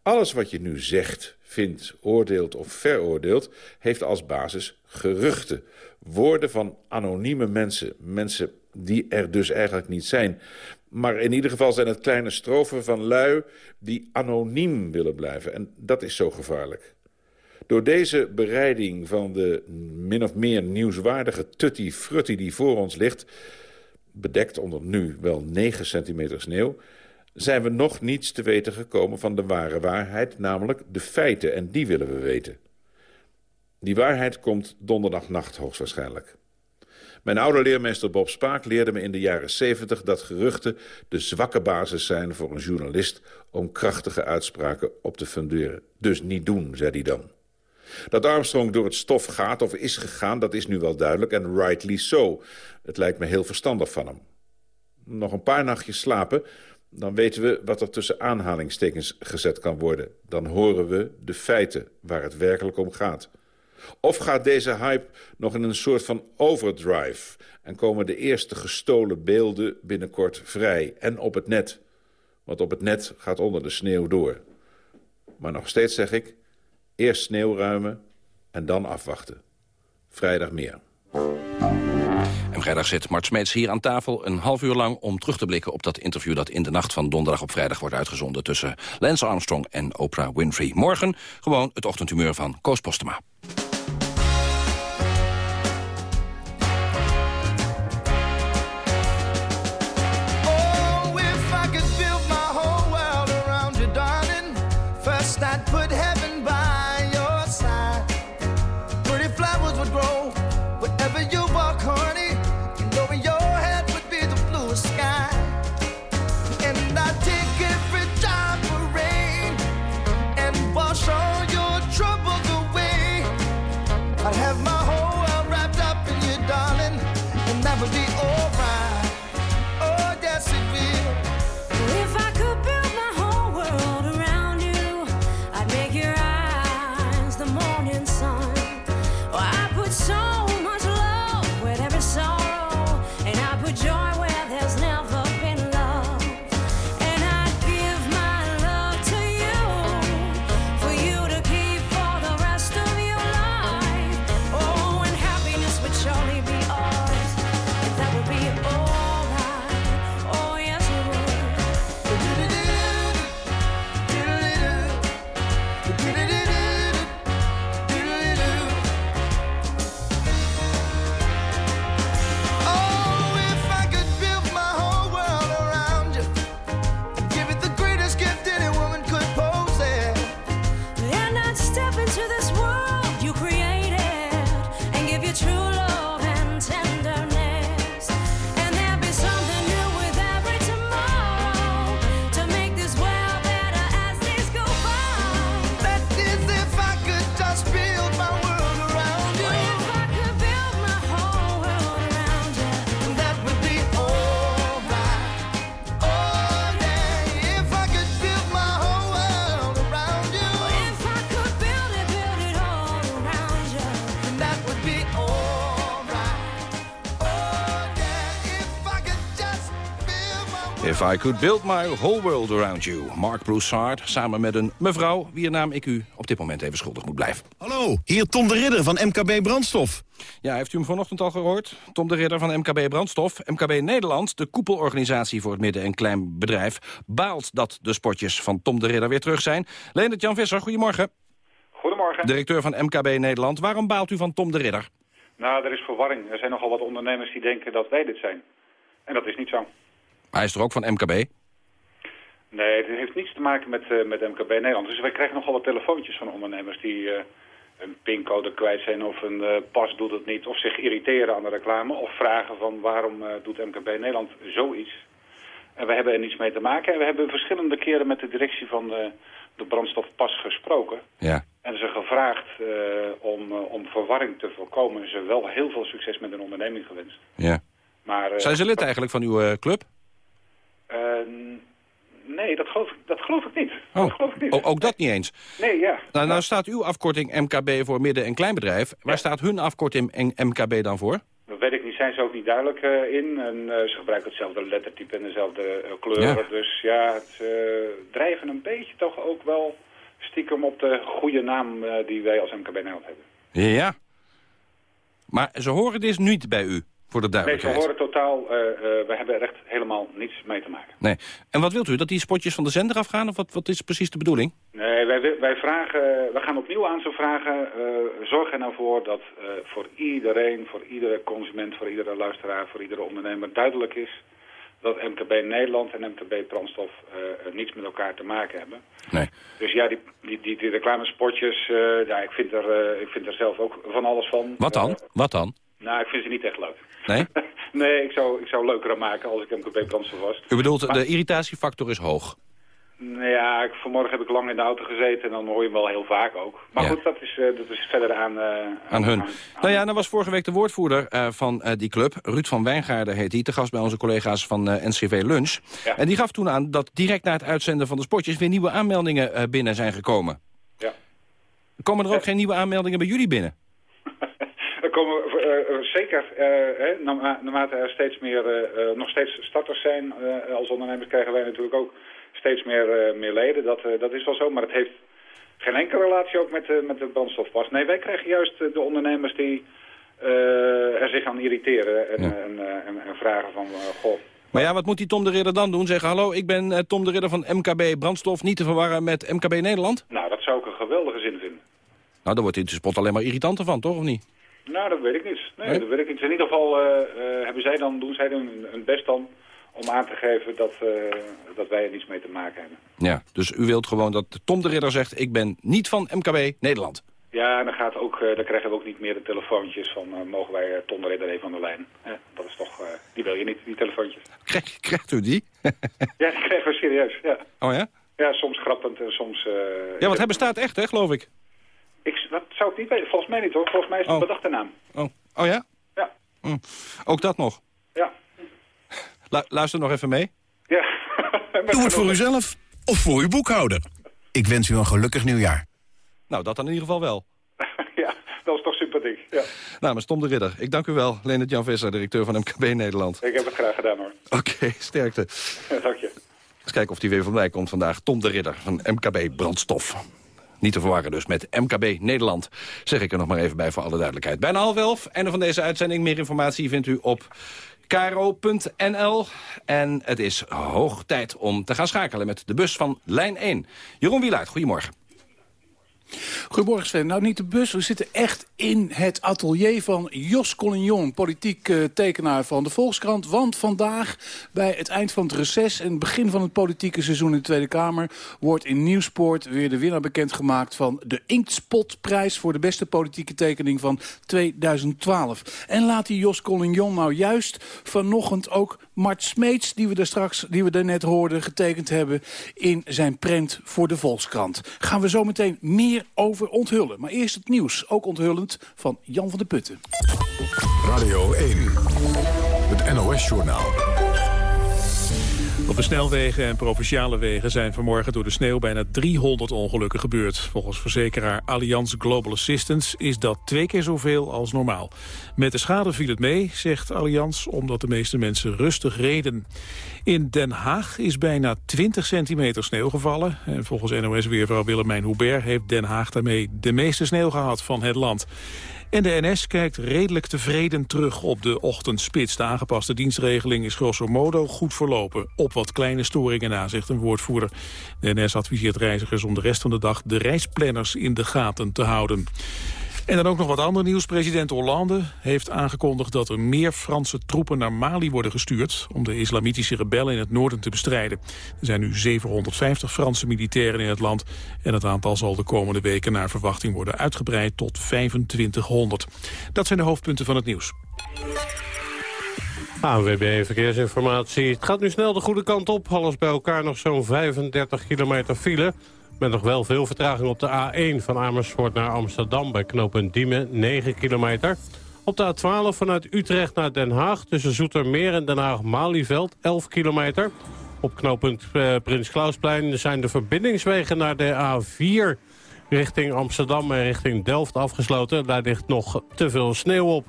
Alles wat je nu zegt, vindt, oordeelt of veroordeelt... heeft als basis geruchten. Woorden van anonieme mensen. Mensen die er dus eigenlijk niet zijn. Maar in ieder geval zijn het kleine strofen van lui die anoniem willen blijven. En dat is zo gevaarlijk. Door deze bereiding van de min of meer nieuwswaardige tutti-frutti die voor ons ligt... bedekt onder nu wel 9 centimeter sneeuw... zijn we nog niets te weten gekomen van de ware waarheid... namelijk de feiten, en die willen we weten. Die waarheid komt donderdagnacht hoogstwaarschijnlijk. Mijn oude leermeester Bob Spaak leerde me in de jaren 70 dat geruchten de zwakke basis zijn voor een journalist om krachtige uitspraken op te funderen. Dus niet doen, zei hij dan. Dat Armstrong door het stof gaat of is gegaan, dat is nu wel duidelijk en rightly so. Het lijkt me heel verstandig van hem. Nog een paar nachtjes slapen, dan weten we wat er tussen aanhalingstekens gezet kan worden. Dan horen we de feiten waar het werkelijk om gaat. Of gaat deze hype nog in een soort van overdrive... en komen de eerste gestolen beelden binnenkort vrij en op het net? Want op het net gaat onder de sneeuw door. Maar nog steeds zeg ik, eerst sneeuw ruimen en dan afwachten. Vrijdag meer. En vrijdag zit Mart Smeets hier aan tafel een half uur lang... om terug te blikken op dat interview dat in de nacht van donderdag op vrijdag wordt uitgezonden... tussen Lance Armstrong en Oprah Winfrey. Morgen gewoon het ochtendhumeur van Koos Postema. If I could build my whole world around you. Mark Broussard samen met een mevrouw... wier naam ik u op dit moment even schuldig moet blijven. Hallo, hier Tom de Ridder van MKB Brandstof. Ja, heeft u hem vanochtend al gehoord? Tom de Ridder van MKB Brandstof. MKB Nederland, de koepelorganisatie voor het midden- en klein bedrijf... baalt dat de spotjes van Tom de Ridder weer terug zijn. Leendert Jan Visser, goedemorgen. Goedemorgen. Directeur van MKB Nederland. Waarom baalt u van Tom de Ridder? Nou, er is verwarring. Er zijn nogal wat ondernemers die denken dat wij dit zijn. En dat is niet zo. Hij is er ook van MKB? Nee, het heeft niets te maken met, uh, met MKB Nederland. Dus wij krijgen nogal wat telefoontjes van ondernemers die uh, een pincode kwijt zijn of een uh, pas doet het niet. Of zich irriteren aan de reclame of vragen van waarom doet MKB Nederland zoiets. En we hebben er niets mee te maken. En we hebben verschillende keren met de directie van de, de brandstofpas gesproken. Ja. En ze gevraagd om, om verwarring te voorkomen. Ze wel heel veel succes met een onderneming gewenst. Ja. Maar, Zijn ze lid eigenlijk van uw club? Nee, dat geloof, dat geloof ik niet. Oh. Dat geloof ik niet. O, ook dat niet eens? Nee, ja. Nou, nou staat uw afkorting MKB voor midden- en kleinbedrijf. Waar staat hun afkorting MKB dan voor? Dat weet ik niet, zijn ze ook niet duidelijk uh, in. En uh, ze gebruiken hetzelfde lettertype en dezelfde uh, kleuren. Ja. Dus ja, ze drijven een beetje toch ook wel stiekem op de goede naam die wij als MKB Nederland hebben. Ja. Maar ze horen dit niet bij u, voor de Nee, ze duidelijkheid. horen totaal, we hebben er echt helemaal niets mee te maken. Nee. En wat wilt u, dat die spotjes van de zender afgaan? Of wat, wat is precies de bedoeling? Nee, wij, wij, vragen, we gaan opnieuw aan zo vragen. Uh, zorg er nou voor dat uh, voor iedereen, voor iedere consument, voor iedere luisteraar, voor iedere ondernemer duidelijk is dat MKB Nederland en MKB Brandstof uh, niets met elkaar te maken hebben. Nee. Dus ja, die, die, die, die reclamespotjes, ja, ik vind, er, ik vind er zelf ook van alles van. Wat dan? Wat dan? Nou, ik vind ze niet echt leuk. Nee? (laughs) nee, ik zou, ik zou leuker maken als ik MKB Brandstof was. U bedoelt, Maar- de irritatiefactor is hoog. Nou ja, ik, vanmorgen heb ik lang in de auto gezeten en dan hoor je hem wel heel vaak ook. Maar Ja. goed, dat is, eh, dat is verder aan... eh, Aan hun. Nou ja, dan was vorige week de woordvoerder eh, van die club. Ruud van Wijngaarden heet hij, te gast bij onze collega's van NCV Lunch. Ja. En die gaf toen aan dat direct na het uitzenden van de spotjes... weer nieuwe aanmeldingen binnen zijn gekomen. Ja. Komen er ook geen nieuwe aanmeldingen bij jullie binnen? Komen eh, eh, zeker, eh, naarmate er steeds meer, nog steeds starters zijn als ondernemers, krijgen wij natuurlijk ook steeds meer, meer leden. Dat, dat is wel zo, maar het heeft geen enkele relatie ook met, met de brandstofpas. Nee, wij krijgen juist de ondernemers die er zich aan irriteren en, en, en, en vragen van, goh, Maar ja, wat moet die Tom de Ridder dan doen? Zeggen, hallo, ik ben Tom de Ridder van MKB Brandstof... niet te verwarren met MKB Nederland? nou, dat zou ik een geweldige zin vinden. Nou, daar wordt die spot alleen maar irritanter van, toch? Of niet? Nou, dat weet ik niet. Nee, Nee? dat weet ik niet. In ieder geval eh, eh, hebben zij dan, doen zij hun, hun best dan om aan te geven dat, eh, dat wij er niets mee te maken hebben. Ja, dus u wilt gewoon dat Tom de Ridder zegt... ik ben niet van MKB Nederland. Ja, en dan, gaat ook, dan krijgen we ook niet meer de telefoontjes van mogen wij Ton de Ridder even aan de lijn. Eh, dat is toch, die wil je niet, die telefoontjes. Krijg, krijgt u die? (laughs) ja, die krijgen we serieus, ja. Oh ja? Ja, soms grappend en soms... Ja, want hij bestaat echt, hè, geloof ik. Ik, dat zou ik niet weten. Volgens mij niet hoor. Volgens mij is het een Oh. bedachte naam. Oh, oh ja? Ja. Hm. Ook dat nog? Ja. Lu- luister nog even mee. Ja. (laughs) Doe het voor uzelf of voor uw boekhouder. Ik wens u een gelukkig nieuwjaar. Nou, dat dan in ieder geval wel. (laughs) ja, dat is toch sympathiek. Ja. Namens Tom de Ridder. Ik dank u wel, Leonard Jan Visser, directeur van MKB Nederland. Ik heb het graag gedaan hoor. Oké, (laughs) sterkte. Dank je. Eens kijken of die weer voorbij komt vandaag. Tom de Ridder van MKB Brandstof. Niet te verwarren dus met MKB Nederland. Zeg ik er nog maar even bij voor alle duidelijkheid. Bijna half elf, einde van deze uitzending. Meer informatie vindt u op kro.nl. En het is hoog tijd om te gaan schakelen met de bus van lijn 1. Jeroen Wielaert, goedemorgen. Goedemorgen Sven. Nou, niet de bus. We zitten echt in het atelier van Jos Collignon, politiek eh, tekenaar van de Volkskrant. Want vandaag, bij het eind van het reces en het begin van het politieke seizoen in de Tweede Kamer... wordt in Nieuwspoort weer de winnaar bekendgemaakt van de Inktspotprijs... voor de beste politieke tekening van 2012. En laat die Jos Collignon nou juist vanochtend ook Mart Smeets... die we daar straks, die we daar net hoorden, getekend hebben... in zijn prent voor de Volkskrant. Gaan we zo meteen meer over onthullen. Maar eerst het nieuws, ook onthullend, van Jan van der Putten. Radio 1, het NOS-journaal. Op de snelwegen en provinciale wegen zijn vanmorgen door de sneeuw bijna 300 ongelukken gebeurd. Volgens verzekeraar Allianz Global Assistance is dat twee keer zoveel als normaal. Met de schade viel het mee, zegt Allianz, omdat de meeste mensen rustig reden. In Den Haag is bijna 20 centimeter sneeuw gevallen. En volgens NOS-weervrouw Willemijn Hubert heeft Den Haag daarmee de meeste sneeuw gehad van het land. En de NS kijkt redelijk tevreden terug op de ochtendspits. De aangepaste dienstregeling is grosso modo goed verlopen. Op wat kleine storingen na, zegt een woordvoerder. De NS adviseert reizigers om de rest van de dag de reisplanners in de gaten te houden. En dan ook nog wat ander nieuws. President Hollande heeft aangekondigd dat er meer Franse troepen naar Mali worden gestuurd... om de islamitische rebellen in het noorden te bestrijden. Er zijn nu 750 Franse militairen in het land... en het aantal zal de komende weken naar verwachting worden uitgebreid tot 2500. Dat zijn de hoofdpunten van het nieuws. ANWB Verkeersinformatie. Het gaat nu snel de goede kant op. Alles bij elkaar nog zo'n 35 kilometer file... Met nog wel veel vertraging op de A1 van Amersfoort naar Amsterdam... bij knooppunt Diemen, 9 kilometer. Op de A12 vanuit Utrecht naar Den Haag... tussen Zoetermeer en Den Haag-Malieveld, 11 kilometer. Op knooppunt eh, Prins Klausplein zijn de verbindingswegen naar de A4... richting Amsterdam en richting Delft afgesloten. Daar ligt nog te veel sneeuw op.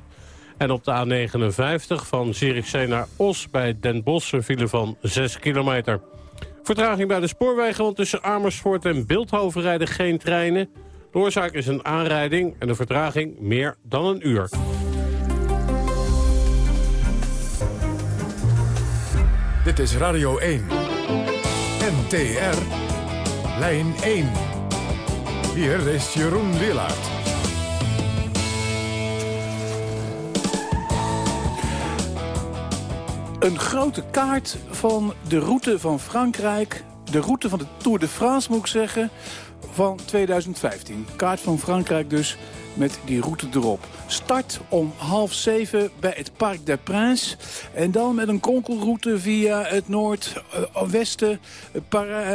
En op de A59 van Zierikzee naar Os bij Den Bosch... een file van 6 kilometer. Vertraging bij de spoorwegen, want tussen Amersfoort en Beeldhoven rijden geen treinen. De oorzaak is een aanrijding en de vertraging meer dan een uur. Dit is Radio 1. NTR. Lijn 1. Hier is Jeroen Willaert. Een grote kaart van de route van Frankrijk. De route van de Tour de France, moet ik zeggen, van 2015. Kaart van Frankrijk dus, met die route erop. Start om half zeven bij het Parc des Princes. En dan met een kronkelroute via het noordwesten,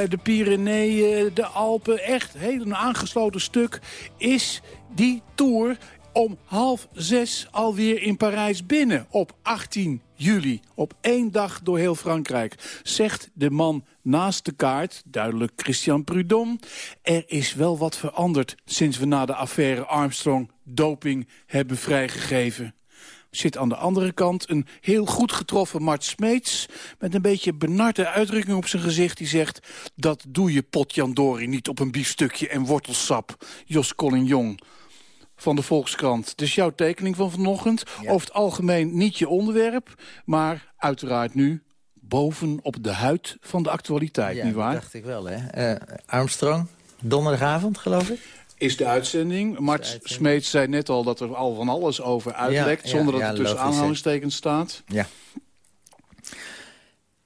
de Pyreneeën, de Alpen. Echt heel een aangesloten stuk is die Tour om half zes alweer in Parijs binnen op 18 juli. Op één dag door heel Frankrijk. Zegt de man naast de kaart, duidelijk Christian Prudhomme... er is wel wat veranderd sinds we na de affaire Armstrong doping hebben vrijgegeven zit aan de andere kant een heel goed getroffen Mart Smeets... met een beetje benarde uitdrukking op zijn gezicht. Die zegt, dat doe je potjandori niet op een biefstukje en wortelsap. Jos Collignon van de Volkskrant. Dus jouw tekening van vanochtend. Over het algemeen niet je onderwerp, maar uiteraard nu boven op de huid van de actualiteit, ja, nietwaar? dat dacht ik wel, hè. Uh, Armstrong, donderdagavond, geloof ik? Is de uitzending. Mart Smeets zei net al dat er al van alles over uitlekt... Ja, zonder dat het tussen aanhalingstekens staat. Ja.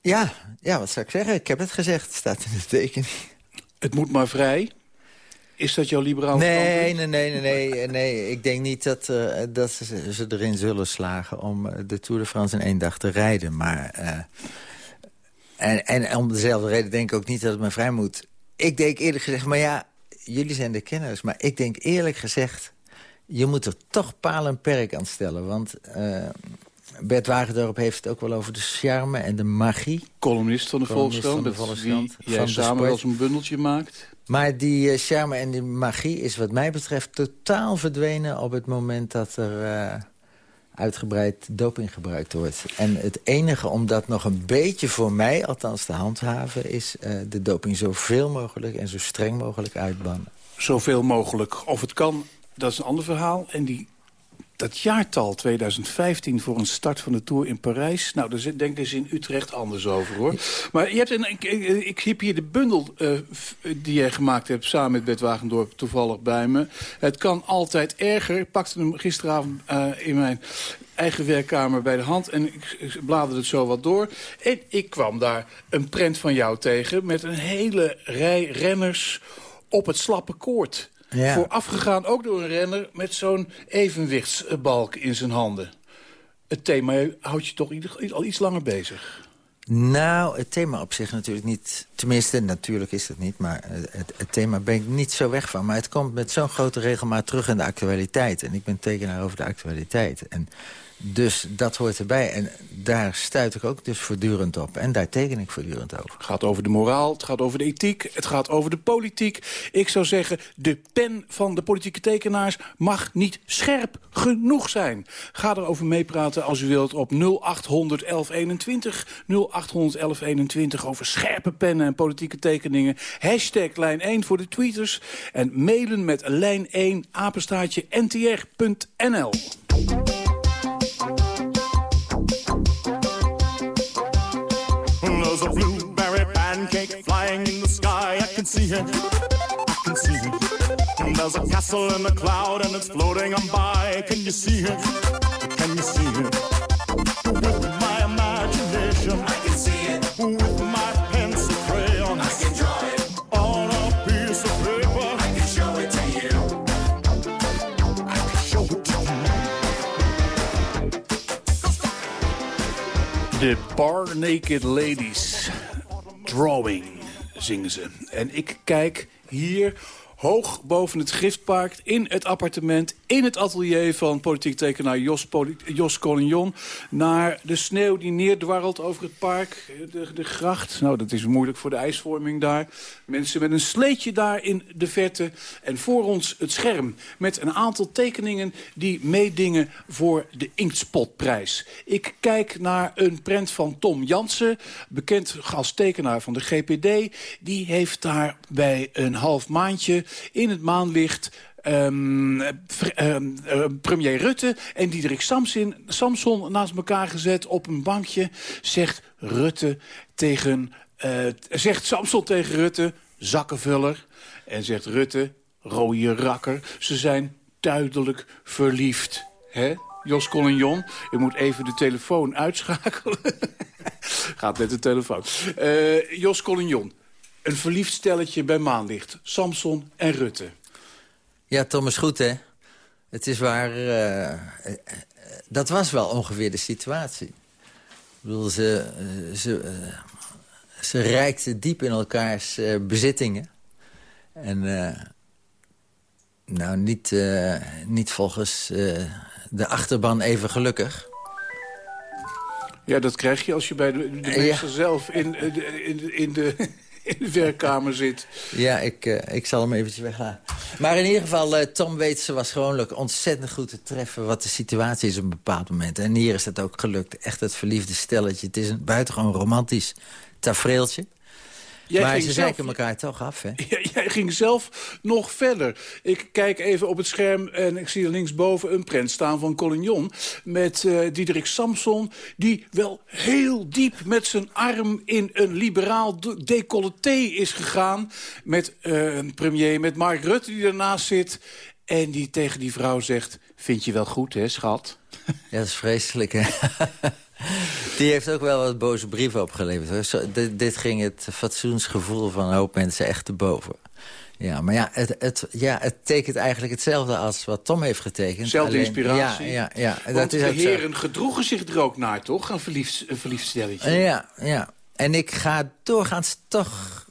Ja, ja, wat zou ik zeggen? Ik heb het gezegd, staat in de tekening. Het moet maar vrij. Is dat jouw liberale nee, nee, nee, nee, nee, nee. Ik denk niet dat, uh, dat ze, ze, erin zullen slagen om eh, de Tour de France in één dag te rijden. Maar, uh, en, en om dezelfde reden denk ik ook niet dat het me vrij moet. Ik denk eerlijk gezegd, maar ja, jullie zijn de kenners. Maar ik denk eerlijk gezegd, je moet er toch paal en perk aan stellen. Want uh, Bert Wagendorp heeft het ook wel over de charme en de magie. Columnist van de Volkskrant, de Volkskrant. Wie jij samen wel eens een bundeltje maakt. Maar die uh, charme en die magie is wat mij betreft totaal verdwenen... op het moment dat er uh, uitgebreid doping gebruikt wordt. En het enige om dat nog een beetje voor mij althans te handhaven... is uh, de doping zoveel mogelijk en zo streng mogelijk uitbannen. Zoveel mogelijk. Of het kan, dat is een ander verhaal. En die dat jaartal 2015 voor een start van de Tour in Parijs... nou, daar denken ze in Utrecht anders over, hoor. Maar je hebt een, ik, ik heb hier de bundel uh, die jij gemaakt hebt... samen met Bert Wagendorp toevallig bij me. Het kan altijd erger. Ik pakte hem gisteravond uh, in mijn eigen werkkamer bij de hand. En ik bladerde het zo wat door. En ik kwam daar een prent van jou tegen... met een hele rij renners op het slappe koord. Ja. Voorafgegaan ook door een renner met zo'n evenwichtsbalk in zijn handen. Het thema houdt je toch al iets langer bezig? Nou, het thema op zich natuurlijk niet. Tenminste, natuurlijk is het niet. Maar het, het thema ben ik niet zo weg van. Maar het komt met zo'n grote regelmaat terug in de actualiteit. En ik ben tekenaar over de actualiteit. En Dus dat hoort erbij. En daar stuit ik ook dus voortdurend op. En daar teken ik voortdurend over. Het gaat over de moraal, het gaat over de ethiek, het gaat over de politiek. Ik zou zeggen, de pen van de politieke tekenaars mag niet scherp genoeg zijn. Ga erover meepraten als u wilt op 0800 1121. 0800 1121 over scherpe pennen en politieke tekeningen. Hashtag lijn 1 voor de tweeters. En mailen met lijn 1 apenstaartje ntr.nl. flying in the sky. I can see it. I can see it. There's a castle in the cloud and it's floating on by. Can you see it? Can you see it? With my imagination, I can see it. With my pencil crayon, I can draw it on a piece of paper. I can show it to you. I can show it to you. De Bar Naked Ladies. Drawing En ik kijk hier hoog boven het Griftpark... in het appartement, in het atelier van politiek tekenaar Jos, Jos Collignon... naar de sneeuw die neerdwarrelt over het park, de, de gracht. Nou, dat is moeilijk voor de ijsvorming daar. Mensen met een sleetje daar in de verte. En voor ons het scherm met een aantal tekeningen... die meedingen voor de Inktspotprijs. Ik kijk naar een prent van Tom Jansen, bekend als tekenaar van de GPD. Die heeft daar bij een half maandje in het maanlicht ehm, ehm, eh, premier Rutte en Diederik Samson, Samson naast elkaar gezet op een bankje. Zegt Rutte tegen, eh, zegt Samson tegen Rutte, zakkenvuller. En zegt Rutte, rode rakker. Ze zijn duidelijk verliefd. Hè? Jos Collignon, u moet even de telefoon uitschakelen. (laughs) Gaat met de telefoon. Eh, Jos Collignon, een verliefd stelletje bij maanlicht. Samson en Rutte. Ja, Tom is goed, hè? Het is waar... eh, eh, dat was wel ongeveer de situatie. Ik bedoel, ze, eh, ze, ze reikten diep in elkaars bezittingen. En nou, niet, niet volgens de achterban even gelukkig. Ja, dat krijg je als je bij de, de Ja. meester zelf in, in, de- in, de, (laughs) in de werkkamer zit. Ja, ik, eh, ik zal hem eventjes weghalen. Maar in ieder geval, eh, Tom weet ze was gewoon ontzettend goed te treffen... wat de situatie is op een bepaald moment. En hier is het ook gelukt. Echt het verliefde stelletje. Het is een buitengewoon romantisch tafereeltje. Jij maar ze zelf- zeiken elkaar toch af, hè? (laughs) Jij ging zelf nog verder. Ik kijk even op het scherm en ik zie linksboven een prent staan van Collignon... met eh Diederik Samson, die wel heel diep met zijn arm... in een liberaal de- décolleté is gegaan... met eh, een premier, met Mark Rutte die ernaast zit... en die tegen die vrouw zegt... vind je wel goed, hè, schat? (laughs) Ja, dat is vreselijk, hè? (laughs) Die heeft ook wel wat boze brieven opgeleverd. Hoor. Zo, dit, dit ging het fatsoensgevoel van een hoop mensen echt te boven. Ja, maar ja het, het, ja, het tekent eigenlijk hetzelfde als wat Tom heeft getekend. Zelfde inspiratie. Ja, ja, ja. Want de ook zo. heren gedroegen zich er ook naar, toch? Een verliefd, een verliefd stelletje. Ja, ja. En ik ga doorgaans toch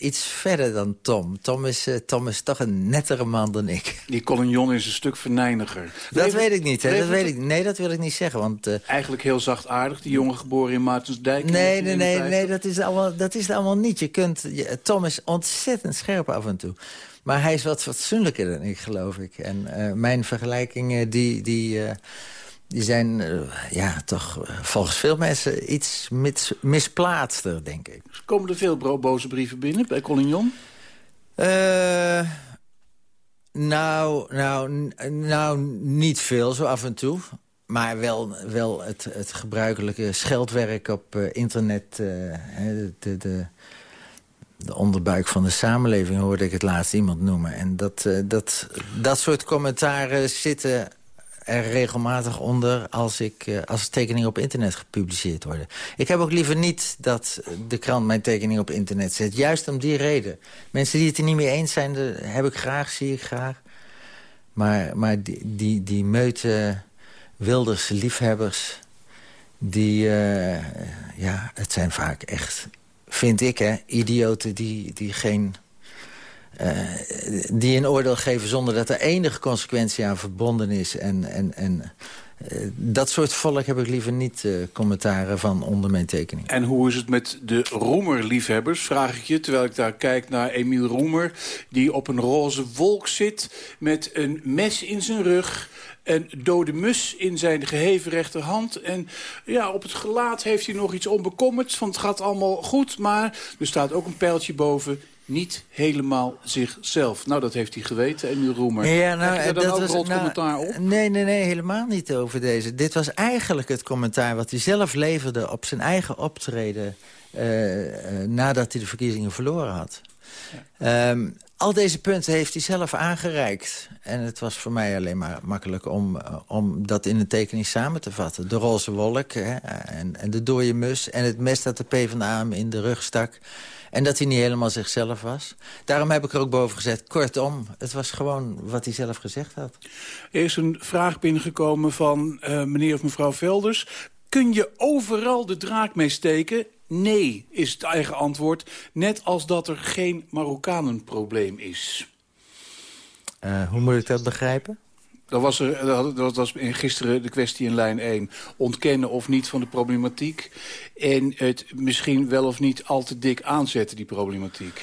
iets verder dan Tom. Tom is, eh, Tom is toch een nettere man dan ik. Die Collignon is een stuk venijniger. Dat Levert- weet ik niet, hè. Dat weet ik, nee, dat wil ik niet zeggen, want... eh, Eigenlijk heel zachtaardig, die jongen geboren in Maartensdijk. Nee, nee, nee, 1951. nee dat, is allemaal, dat is het allemaal niet. Je kunt, je- Tom is ontzettend scherp af en toe. Maar hij is wat fatsoenlijker dan ik, geloof ik. En eh, mijn vergelijkingen, die, die, die zijn eh, ja, toch eh, volgens veel mensen iets mis, misplaatster, denk ik. Komen er veel boze brieven binnen bij Collignon? Eh, nou, nou, nou, niet veel, zo af en toe. Maar wel, wel het, het gebruikelijke scheldwerk op eh, internet. de, de, de, de onderbuik van de samenleving hoorde ik het laatst iemand noemen. En dat, dat, dat soort commentaren zitten er regelmatig onder als, ik, eh, als tekeningen op internet gepubliceerd worden. Ik heb ook liever niet dat de krant mijn tekening op internet zet. Juist om die reden. Mensen die het er niet mee eens zijn, heb ik graag, zie ik graag. Maar, maar die, die, die meute Wilders liefhebbers... die, eh, ja, het zijn vaak echt, vind ik, hè, idioten die, die geen... eh, die een oordeel geven zonder dat er enige consequentie aan verbonden is. En, en, en eh, dat soort volk heb ik liever niet uh, commentaren van onder mijn tekening. En hoe is het met de Roemer-liefhebbers, vraag ik je... terwijl ik daar kijk naar Emiel Roemer... die op een roze wolk zit met een mes in zijn rug een dode mus in zijn geheven rechterhand. En ja, op het gelaat heeft hij nog iets onbekommerd. Van het gaat allemaal goed, maar er staat ook een pijltje boven niet helemaal zichzelf. Nou, dat heeft hij geweten, en nu Roemer. Ja, nou, Heb je daar dat dan ook was, nou, commentaar op? Nee, nee, nee, helemaal niet over deze. Dit was eigenlijk het commentaar wat hij zelf leverde... op zijn eigen optreden uh, uh, nadat hij de verkiezingen verloren had. Ja. Um, al deze punten heeft hij zelf aangereikt. En het was voor mij alleen maar makkelijk om, uh, om dat in een tekening samen te vatten. De roze wolk hè, en, en de dode mus en het mes dat de PvdA hem in de rug stak... En dat hij niet helemaal zichzelf was. Daarom heb ik er ook boven gezet. Kortom, het was gewoon wat hij zelf gezegd had. Er is een vraag binnengekomen van uh, meneer of mevrouw Velders. Kun je overal de draak mee steken? Nee, is het eigen antwoord. Net als dat er geen Marokkanenprobleem is. Uh, hoe moet ik dat begrijpen? Dat was, er, dat was gisteren de kwestie in lijn 1. Ontkennen of niet van de problematiek. En het misschien wel of niet al te dik aanzetten, die problematiek.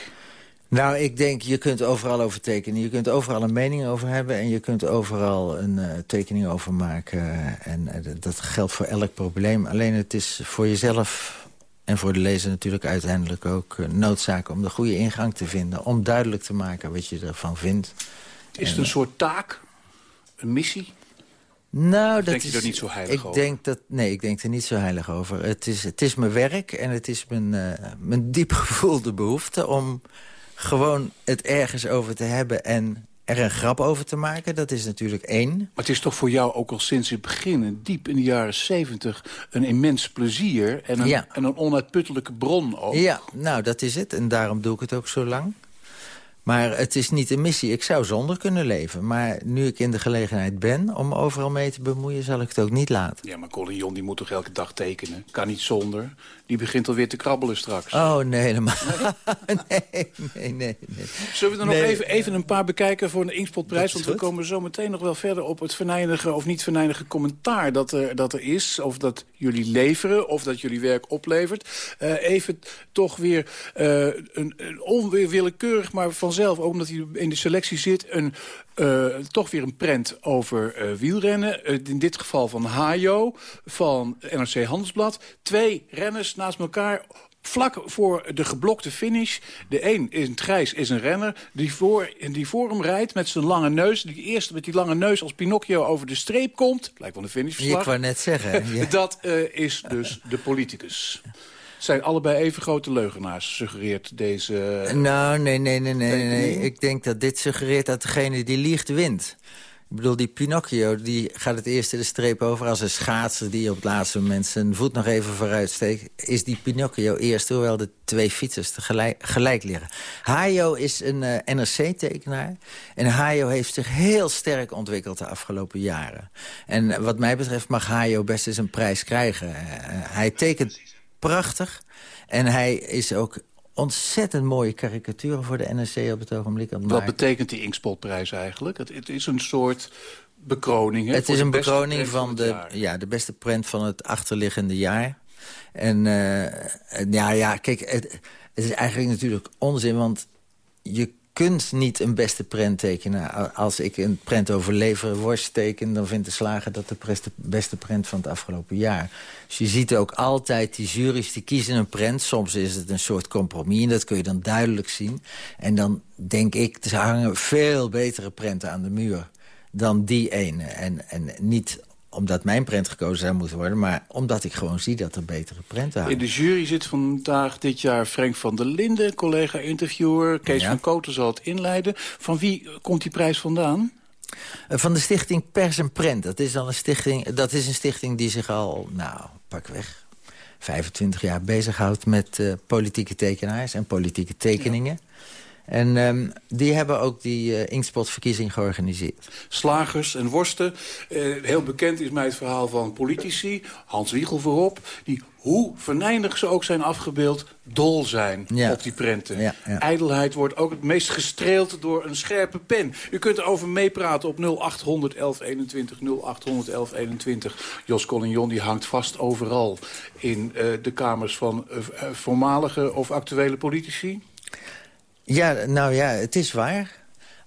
Nou, ik denk, je kunt overal over tekenen. Je kunt overal een mening over hebben... en je kunt overal een uh, tekening over maken. En uh, dat geldt voor elk probleem. Alleen het is voor jezelf en voor de lezer natuurlijk uiteindelijk ook... Uh, noodzaak om de goede ingang te vinden. Om duidelijk te maken wat je ervan vindt. Is het een soort taak? Een missie? Nou, dat denk je is, er niet zo heilig ik over? Denk dat, nee, ik denk er niet zo heilig over. Het is, het is mijn werk en het is mijn, uh, mijn diep (laughs) gevoelde behoefte... om gewoon het ergens over te hebben en er een grap over te maken. Dat is natuurlijk één. Maar het is toch voor jou ook al sinds het begin, diep in de jaren zeventig... een immens plezier en een, Ja. en een onuitputtelijke bron ook. Ja, nou, dat is het. En daarom doe ik het ook zo lang. Maar het is niet een missie. Ik zou zonder kunnen leven. Maar nu ik in de gelegenheid ben om overal mee te bemoeien... zal ik het ook niet laten. Ja, maar Colin Jon die moet toch elke dag tekenen? Kan niet zonder. Die begint alweer te krabbelen straks. Oh, nee, helemaal. (laughs) Nee, nee, nee. nee, Zullen we er nog even, even een paar bekijken voor een Inkspotprijs? Want we goed. komen zo meteen nog wel verder op het venijnige of niet venijnige commentaar dat er, dat er is. Of dat jullie leveren, of dat jullie werk oplevert. Eh, even toch weer eh, een, een onwillekeurig, maar vanzelf, ook omdat hij in de selectie zit... een eh, toch weer een prent over eh, wielrennen. Eh, in dit geval van Hajo, van NRC Handelsblad. Twee renners naast elkaar vlak voor de geblokte finish. De een in het grijs is een renner die voor, die voor hem rijdt met zijn lange neus. Die eerst met die lange neus als Pinocchio over de streep komt. Lijkt wel een finishverslag. Ik wou net zeggen. (laughs) ja. Dat is dus de politicus. Zijn allebei even grote leugenaars, suggereert deze... Nou, nee, nee, nee, nee, nee? Ik denk dat dit suggereert dat degene die liegt wint. Ik bedoel, die Pinocchio die gaat het eerst de streep over... als een schaatser die op het laatste moment zijn voet nog even vooruit steekt... is die Pinocchio eerst, hoewel de twee fietsers tegelijk, gelijk liggen. Hayo is een eh, NRC-tekenaar. En Hayo heeft zich heel sterk ontwikkeld de afgelopen jaren. En wat mij betreft mag Hayo best eens een prijs krijgen. Eh, hij tekent prachtig. En hij is ook ontzettend mooie karikaturen voor de NRC op het ogenblik aan het Wat betekent die Inkspotprijs eigenlijk? Het, het is een soort bekroning. Hè, Het is een bekroning van de, jaar. ja, de beste print van het achterliggende jaar. En eh, ja, ja, kijk, het, het is eigenlijk natuurlijk onzin, want je kunt niet een beste prent tekenen. Als ik een prent over leverworst teken... dan vindt de slager dat de beste, prent van het afgelopen jaar. Dus je ziet ook altijd, die juries die kiezen een prent. Soms is het een soort compromis en dat kun je dan duidelijk zien. En dan denk ik, er hangen veel betere prenten aan de muur dan die ene. En, en niet omdat mijn prent gekozen zou moeten worden... maar omdat ik gewoon zie dat er betere prenten hangen. In de jury zit vandaag dit jaar Frank van der Linden, collega-interviewer. Kees Ja. van Koten zal het inleiden. Van wie komt die prijs vandaan? Eh, Van de stichting Pers en Prent. Dat is, al een stichting, dat is een stichting die zich al, nou, pak weg... 25 jaar bezighoudt met eh, politieke tekenaars en politieke tekeningen. En ehm, die hebben ook die uh, Inkspotverkiezing georganiseerd. Slagers en worsten. Eh, heel bekend is mij het verhaal van politici. Hans Wiegel voorop. Die, hoe venijnig ze ook zijn afgebeeld, dol zijn op die prenten. Ja, ja. Ijdelheid wordt ook het meest gestreeld door een scherpe pen. U kunt erover meepraten op 0800 1121 0800 1121. Jos Collignon die hangt vast overal in uh, de kamers van voormalige of actuele politici. Ja, nou ja, het is waar.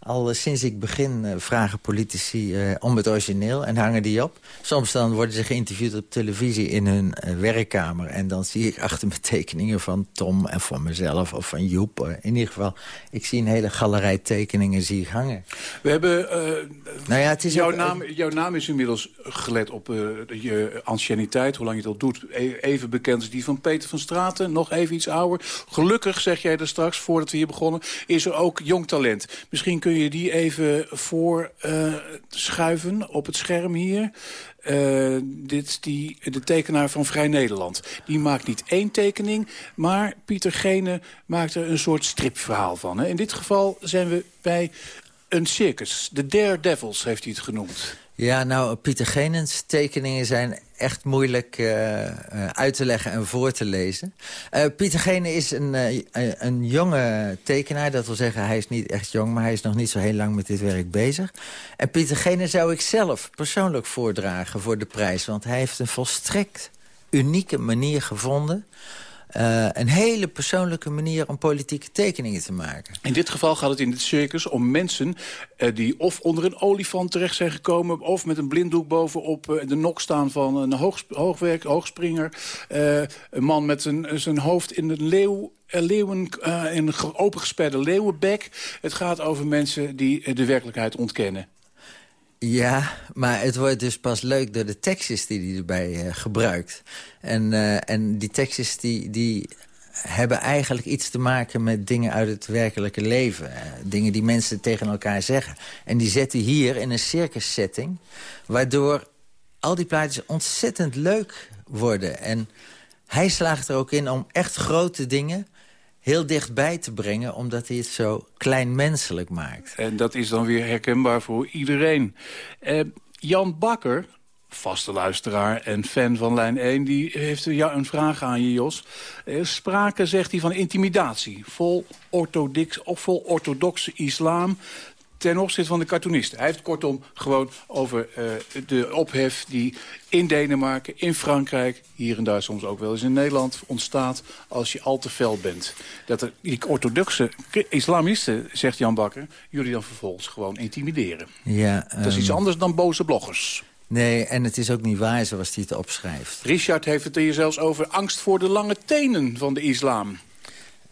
Al sinds ik begin uh, vragen politici uh, om het origineel en hangen die op. Soms dan worden ze geïnterviewd op televisie in hun uh, werkkamer. En dan zie ik achter me tekeningen van Tom en van mezelf of van Joep. in ieder geval, ik zie een hele galerij tekeningen zie ik hangen. We hebben... nou ja, het is jouw, ook, naam, jouw naam is inmiddels gelet op je anciëniteit, hoe lang je dat doet. E even bekend als die van Peter van Straten, nog even iets ouder. Gelukkig, zeg jij er straks, voordat we hier begonnen, is er ook jong talent. Misschien kun je die even voor uh, schuiven op het scherm hier. Uh, dit die, de tekenaar van Vrij Nederland. Die maakt niet één tekening, maar Pieter Gene maakt er een soort stripverhaal van. Hè. In dit geval zijn we bij een circus. De Daredevils heeft hij het genoemd. Ja, nou, Pieter Genens tekeningen zijn echt moeilijk uh, uh, uit te leggen en voor te lezen. Uh, Pieter Gene is een, een jonge tekenaar. Dat wil zeggen, hij is niet echt jong, maar hij is nog niet zo heel lang met dit werk bezig. En Pieter Gene zou ik zelf persoonlijk voordragen voor de prijs. Want hij heeft een volstrekt unieke manier gevonden uh, een hele persoonlijke manier om politieke tekeningen te maken. In dit geval gaat het in het circus om mensen uh, die of onder een olifant terecht zijn gekomen... of met een blinddoek bovenop uh, de nok staan van een hoog, hoogwerk, hoogspringer. een man met een, zijn hoofd in een leeuw leeuwen, in een opengesperde leeuwenbek. Het gaat over mensen die de werkelijkheid ontkennen. Ja, maar het wordt dus pas leuk door de tekstjes die hij erbij uh, gebruikt. En, uh, en die tekstjes die, die hebben eigenlijk iets te maken met dingen uit het werkelijke leven. Uh, dingen die mensen tegen elkaar zeggen. En die zetten hier in een circus setting... waardoor al die plaatjes ontzettend leuk worden. En hij slaagt er ook in om echt grote dingen heel dichtbij te brengen... omdat hij het zo kleinmenselijk maakt. En dat is dan weer herkenbaar voor iedereen. Eh, Jan Bakker, vaste luisteraar en fan van Lijn 1... die heeft een vraag aan je, Jos. Er sprake, zegt hij, van intimidatie. Vol, orthodox, of vol orthodoxe islam ten opzichte van de cartoonisten. Hij heeft kortom gewoon over uh, de ophef die in Denemarken, in Frankrijk... hier en daar soms ook wel eens in Nederland ontstaat... als je al te fel bent. Dat er die orthodoxe islamisten, zegt Jan Bakker... jullie dan vervolgens gewoon intimideren. Ja, um... Dat is iets Ehm, anders dan boze bloggers. Nee, en het is ook niet waar zoals hij het opschrijft. Richard heeft het hier zelfs over angst voor de lange tenen van de islam.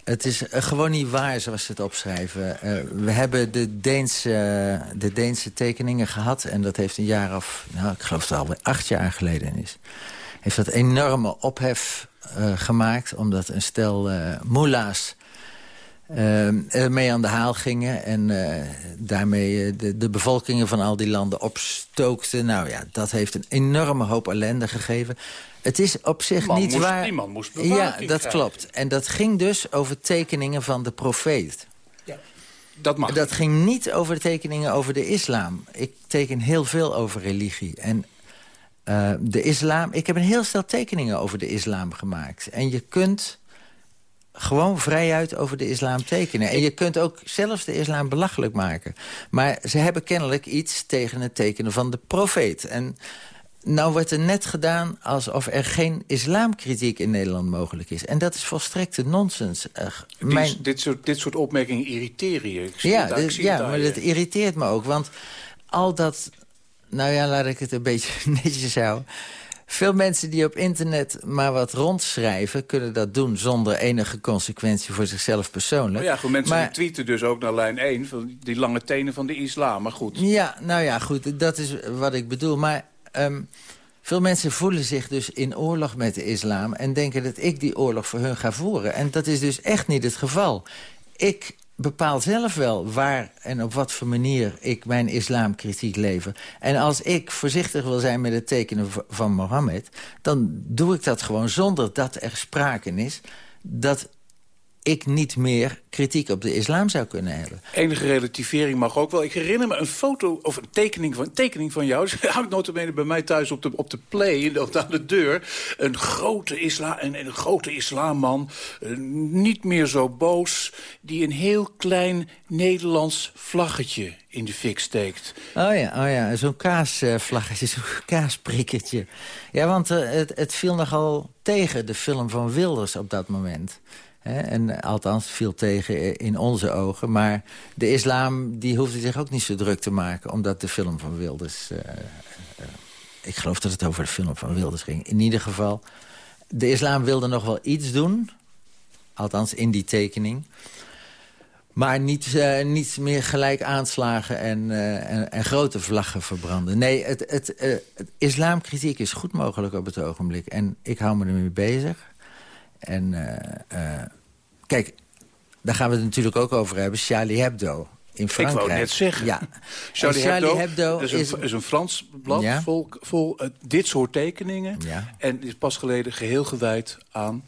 Het is uh, gewoon niet waar zoals ze het opschrijven. Uh, we hebben de Deense, uh, de Deense tekeningen gehad. En dat heeft een jaar of, nou, ik geloof dat het alweer acht jaar geleden is. Heeft dat enorme ophef gemaakt. Omdat een stel moela's ermee aan de haal gingen. En daarmee de, de bevolkingen van al die landen opstookten. Nou ja, dat heeft een enorme hoop ellende gegeven. Het is op zich man niet moest, waar... Die man moest ja, dat klopt. En dat ging dus over tekeningen van de profeet. Ja, dat mag. Dat ging niet over de tekeningen over de islam. Ik teken heel veel over religie. En uh, de islam... Ik heb een heel stel tekeningen over de islam gemaakt. En je kunt gewoon vrijuit over de islam tekenen. En je kunt ook zelfs de islam belachelijk maken. Maar ze hebben kennelijk iets tegen het tekenen van de profeet. En... Nou wordt er net gedaan alsof er geen islamkritiek in Nederland mogelijk is. En dat is volstrekte nonsens. Uh, mijn... dit, soort, dit soort opmerkingen irriteren je. Ja, dit, ja maar dat irriteert me ook. Want al dat... Nou ja, laat ik het een beetje (laughs) netjes houden. Veel mensen die op internet maar wat rondschrijven... kunnen dat doen zonder enige consequentie voor zichzelf persoonlijk. Oh ja, goed, mensen maar, die tweeten dus ook naar lijn 1... van die lange tenen van de islam, maar goed. Ja, nou ja, goed, dat is wat ik bedoel. Maar Um, veel mensen voelen zich dus in oorlog met de islam... en denken dat ik die oorlog voor hun ga voeren. En dat is dus echt niet het geval. Ik bepaal zelf wel waar en op wat voor manier ik mijn islamkritiek lever. En als ik voorzichtig wil zijn met het tekenen van Mohammed... dan doe ik dat gewoon zonder dat er sprake is... dat ik niet meer kritiek op de islam zou kunnen hebben. Enige relativering mag ook wel. Ik herinner me een foto of een tekening van, een tekening van jou. (laughs) Dat hangt notabene bij mij thuis op de, op de play, of aan de deur. Een grote, isla, een, een grote islamman, uh, niet meer zo boos... die een heel klein Nederlands vlaggetje in de fik steekt. Oh ja, oh ja zo'n kaasvlaggetje, (laughs) zo'n kaasprikkertje. Ja, want uh, het, het viel nogal tegen de film van Wilders op dat moment. En althans viel tegen in onze ogen. Maar de islam die hoefde zich ook niet zo druk te maken... omdat de film van Wilders... Uh, uh, ik geloof dat het over de film van Wilders ging. In ieder geval, de islam wilde nog wel iets doen. Althans, in die tekening. Maar niet, uh, niet meer gelijk aanslagen en, en, en, grote vlaggen verbranden. Nee, het, het, het islamkritiek is goed mogelijk op het ogenblik. En ik hou me ermee bezig. En kijk, daar gaan we het natuurlijk ook over hebben. Charlie Hebdo in Frankrijk. Ik wou net zeggen. Ja. Charlie, Charlie Hebdo, Hebdo is, een, is, een, Frans blad ja? vol, vol uh, dit soort tekeningen. Ja. En is pas geleden geheel gewijd aan...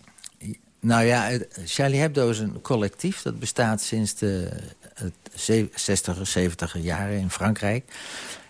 Nou ja, Charlie Hebdo is een collectief. Dat bestaat sinds de 60er, 70er jaren in Frankrijk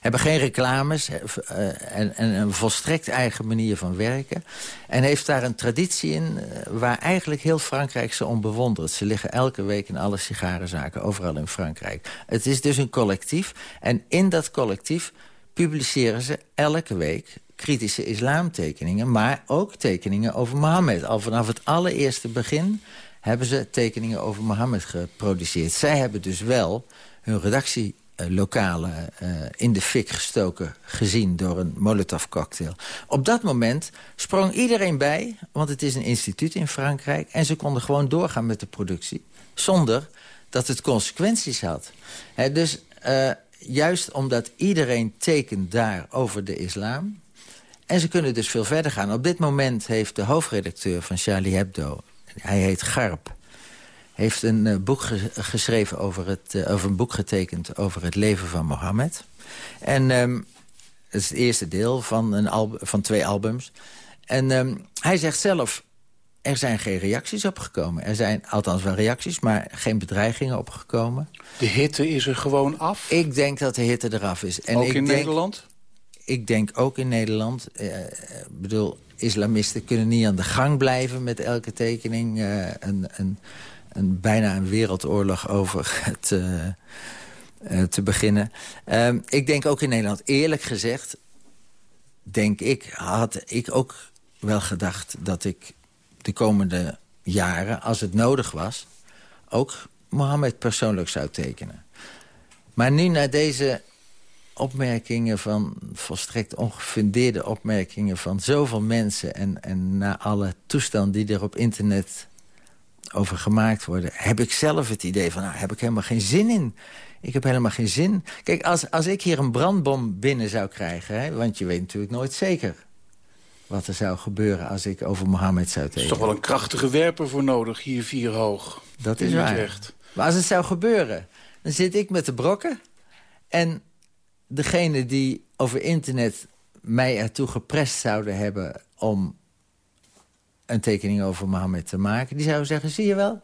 hebben geen reclames uh, en, en, een volstrekt eigen manier van werken. En heeft daar een traditie in uh, waar eigenlijk heel Frankrijk ze om bewondert. Ze liggen elke week in alle sigarenzaken, overal in Frankrijk. Het is dus een collectief. En in dat collectief publiceren ze elke week kritische islamtekeningen... maar ook tekeningen over Mohammed. Al vanaf het allereerste begin hebben ze tekeningen over Mohammed geproduceerd. Zij hebben dus wel hun redactie lokalen uh, in de fik gestoken gezien door een Molotov-cocktail. Op dat moment sprong iedereen bij, want het is een instituut in Frankrijk... en ze konden gewoon doorgaan met de productie, zonder dat het consequenties had. Dus uh, juist omdat iedereen tekent daar over de islam... en ze kunnen dus veel verder gaan. Op dit moment heeft de hoofdredacteur van Charlie Hebdo... hij heet Garp heeft een uh, boek ge geschreven over, het, uh, over een boek getekend over het leven van Mohammed. En um, het is het eerste deel van, een van twee albums. En um, hij zegt zelf, er zijn geen reacties opgekomen. Er zijn althans wel reacties, maar geen bedreigingen opgekomen. De hitte is er gewoon af? Ik denk dat de hitte eraf is. En ook ik in denk, Nederland? Ik denk ook in Nederland. Ik uh, bedoel, islamisten kunnen niet aan de gang blijven met elke tekening. Uh, een, een, een, bijna een wereldoorlog over (laughs) uh, uh, te beginnen. Uh, ik denk ook in Nederland, eerlijk gezegd... denk ik, had ik ook wel gedacht dat ik de komende jaren... als het nodig was, ook Mohammed persoonlijk zou tekenen. Maar nu naar deze opmerkingen van volstrekt ongefundeerde opmerkingen van zoveel mensen... en, en na alle toestand die er op internet over gemaakt worden... heb ik zelf het idee van, nou, heb ik helemaal geen zin in. Ik heb helemaal geen zin. Kijk, als, als ik hier een brandbom binnen zou krijgen... Hè, want je weet natuurlijk nooit zeker wat er zou gebeuren als ik over Mohammed zou tekenen. Er is toch wel een krachtige werper voor nodig, hier vier hoog. Dat is waar. Maar als het zou gebeuren, dan zit ik met de brokken... en degene die over internet mij ertoe geprest zouden hebben... om een tekening over Mohammed te maken... die zou zeggen, zie je wel?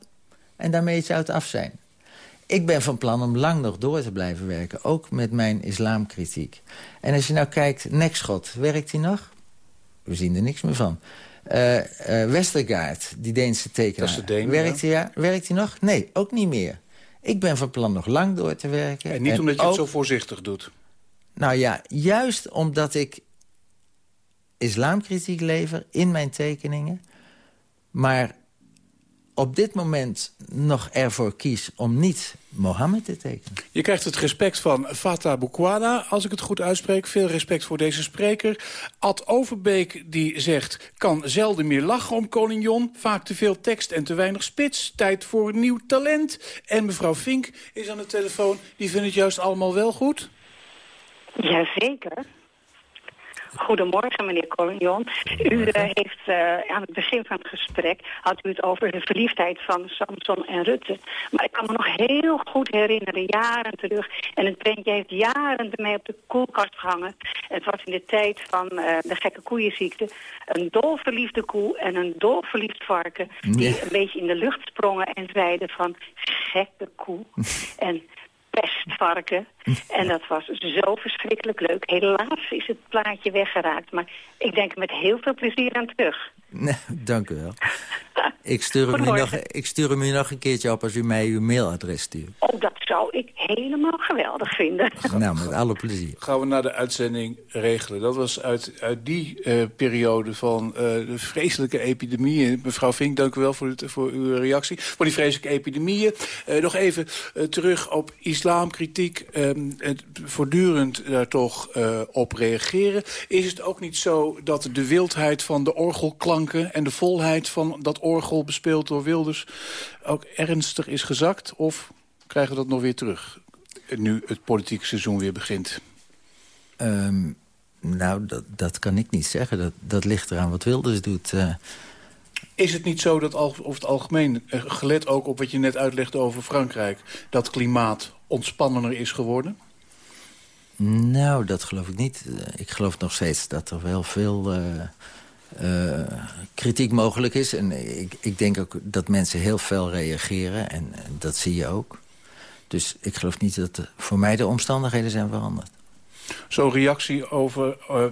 En daarmee zou het af zijn. Ik ben van plan om lang nog door te blijven werken. Ook met mijn islamkritiek. En als je nou kijkt, Nekschot, werkt hij nog? We zien er niks meer van. Uh, uh, Westergaard, die Deense tekenaar. Dat is de Deen, werkt, hij, ja, werkt hij nog? Nee, ook niet meer. Ik ben van plan nog lang door te werken. En niet en omdat je ook, het zo voorzichtig doet? Nou ja, juist omdat ik islamkritiek lever in mijn tekeningen... maar op dit moment nog ervoor kies om niet Mohammed te tekenen. Je krijgt het respect van Fatah Boukwada, als ik het goed uitspreek. Veel respect voor deze spreker. Ad Overbeek die zegt, kan zelden meer lachen om Collignon. Vaak te veel tekst en te weinig spits. Tijd voor een nieuw talent. En mevrouw Vink is aan de telefoon. Die vindt het juist allemaal wel goed? Jazeker. Goedemorgen, meneer Collignon. U uh, heeft uh, aan het begin van het gesprek had u het over de verliefdheid van Samson en Rutte. Maar ik kan me nog heel goed herinneren, jaren terug. En het prentje heeft jaren ermee op de koelkast gehangen. Het was in de tijd van uh, de gekke koeienziekte. Een dolverliefde koe en een dolverliefd varken. Die een beetje in de lucht sprongen en zeiden van gekke koe. (laughs) en pestvarken. En dat was zo verschrikkelijk leuk. Helaas is het plaatje weggeraakt. Maar ik denk er met heel veel plezier aan terug. Nee, dank u wel. (laughs) ik, stuur hem u nog, ik stuur hem u nog een keertje op als u mij uw mailadres stuurt. Oh, dat zou ik helemaal geweldig vinden. (laughs) nou, met alle plezier. Gaan we naar de uitzending regelen. Dat was uit, uit die uh, periode van uh, de vreselijke epidemieën. Mevrouw Vink, dank u wel voor, het, voor uw reactie. Voor die vreselijke epidemieën. Uh, nog even terug op islamkritiek. Voortdurend daar toch op reageren. Is het ook niet zo dat de wildheid van de orgelklanken... en de volheid van dat orgel bespeeld door Wilders... ook ernstig is gezakt? Of krijgen we dat nog weer terug? Nu het politieke seizoen weer begint. Um, nou, dat, dat kan ik niet zeggen. Dat, dat ligt eraan wat Wilders doet. Uh... Is het niet zo dat over het algemeen, gelet ook op wat je net uitlegde over Frankrijk... dat klimaat ontspannender is geworden? Nou, dat geloof ik niet. Ik geloof nog steeds dat er wel veel... Uh, kritiek mogelijk is. En ik, ik denk ook dat mensen heel fel reageren. En, en dat zie je ook. Dus ik geloof niet dat de, voor mij de omstandigheden zijn veranderd. Zo'n reactie over uh,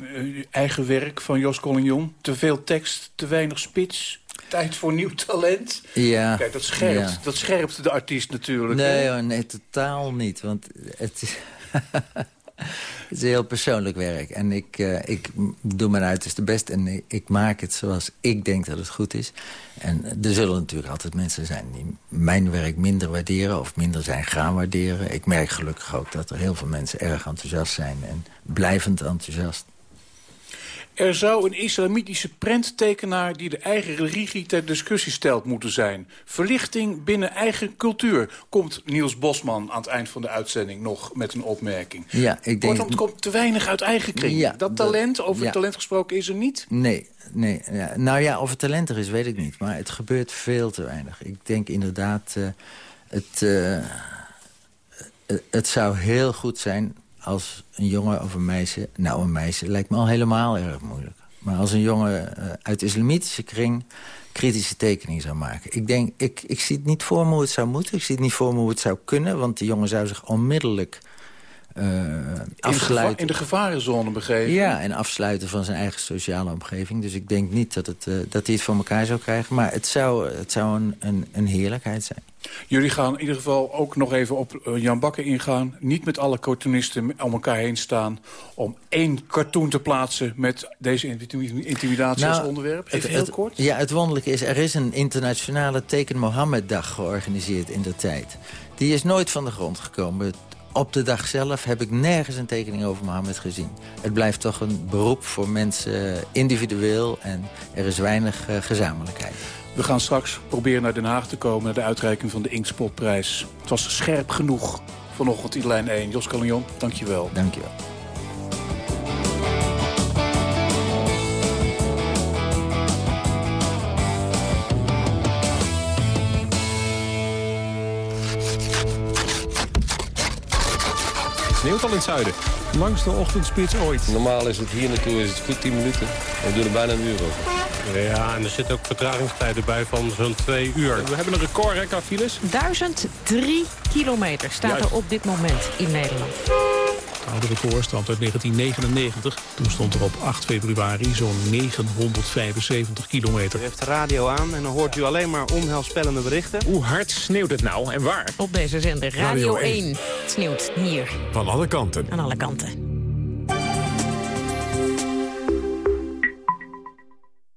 eigen werk van Jos Collignon. Te veel tekst, te weinig spits. Tijd voor nieuw talent. Ja. Kijk, dat scherpt, ja. dat scherpt de artiest natuurlijk. Nee, hoor, nee totaal niet. Want het is... (laughs) (laughs) Het is heel persoonlijk werk. En ik, uh, ik doe mijn uiterste best. En ik, ik, maak het zoals ik denk dat het goed is. En er zullen natuurlijk altijd mensen zijn die mijn werk minder waarderen... of minder zijn gaan waarderen. Ik merk gelukkig ook dat er heel veel mensen erg enthousiast zijn. En blijvend enthousiast. Er zou een islamitische prenttekenaar die de eigen religie ter discussie stelt moeten zijn. Verlichting binnen eigen cultuur. Komt Niels Bosman aan het eind van de uitzending nog met een opmerking. Ja, ik denk... Kortom, het komt te weinig uit eigen kring. Ja, dat talent, over ja. talent gesproken, is er niet? Nee, nee. Ja. Nou ja, of het talent er is, weet ik niet. Maar het gebeurt veel te weinig. Ik denk inderdaad, uh, het, uh, het zou heel goed zijn als een jongen of een meisje... Nou, een meisje lijkt me al helemaal erg moeilijk. Maar als een jongen uh, uit de islamitische kring kritische tekening zou maken. Ik denk, ik, ik zie het niet voor me hoe het zou moeten. Ik zie het niet voor me hoe het zou kunnen. Want die jongen zou zich onmiddellijk afsluiten. In de, gevarenzone begeven? Ja, en afsluiten van zijn eigen sociale omgeving. Dus ik denk niet dat, het, uh, dat hij het voor elkaar zou krijgen. Maar het zou, het zou een, een, een heerlijkheid zijn. Jullie gaan in ieder geval ook nog even op uh, Jan Bakker ingaan. Niet met alle cartoonisten om elkaar heen staan... om één cartoon te plaatsen met deze intimidatie nou, als onderwerp. Even het, heel het, kort. Ja, het wonderlijke is... er is een internationale Teken Mohammed-dag georganiseerd in de tijd. Die is nooit van de grond gekomen. Op de dag zelf heb ik nergens een tekening over Mohammed gezien. Het blijft toch een beroep voor mensen individueel... en er is weinig uh, gezamenlijkheid. We gaan straks proberen naar Den Haag te komen... naar de uitreiking van de Inkspotprijs. Het was scherp genoeg vanochtend in lijn 1. Jos Callignon, dank je wel. Dank je wel. Sneeuwt al in het zuiden. Langste ochtendspits ooit. Normaal is het hier naartoe is het goed 10 minuten. We doen er bijna een uur over. Ja, en er zitten ook vertragingstijden bij van zo'n twee uur. We hebben een record, hè, qua files? 1003 kilometer staat Juist. er op dit moment in Nederland. Het oude record stamt uit 1999. Toen stond er op 8 februari zo'n 975 kilometer. U heeft de radio aan en dan hoort u alleen maar onheilspellende berichten. Hoe hard sneeuwt het nou en waar? Op deze zender Radio, Radio 1. 1. Het sneeuwt hier Van alle kanten. aan alle kanten.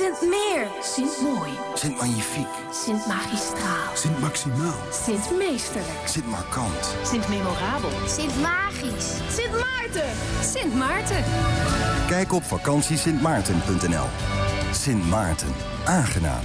Sint Meer. Sint Mooi. Sint Magnifiek. Sint Magistraal. Sint Maximaal. Sint Meesterlijk. Sint Markant. Sint Memorabel. Sint Magisch. Sint Maarten. Sint Maarten. Kijk op vakantiesintmaarten.nl. Sint Maarten. Aangenaam.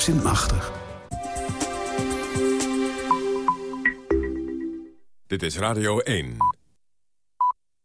Sint Machtig. Dit is Radio 1.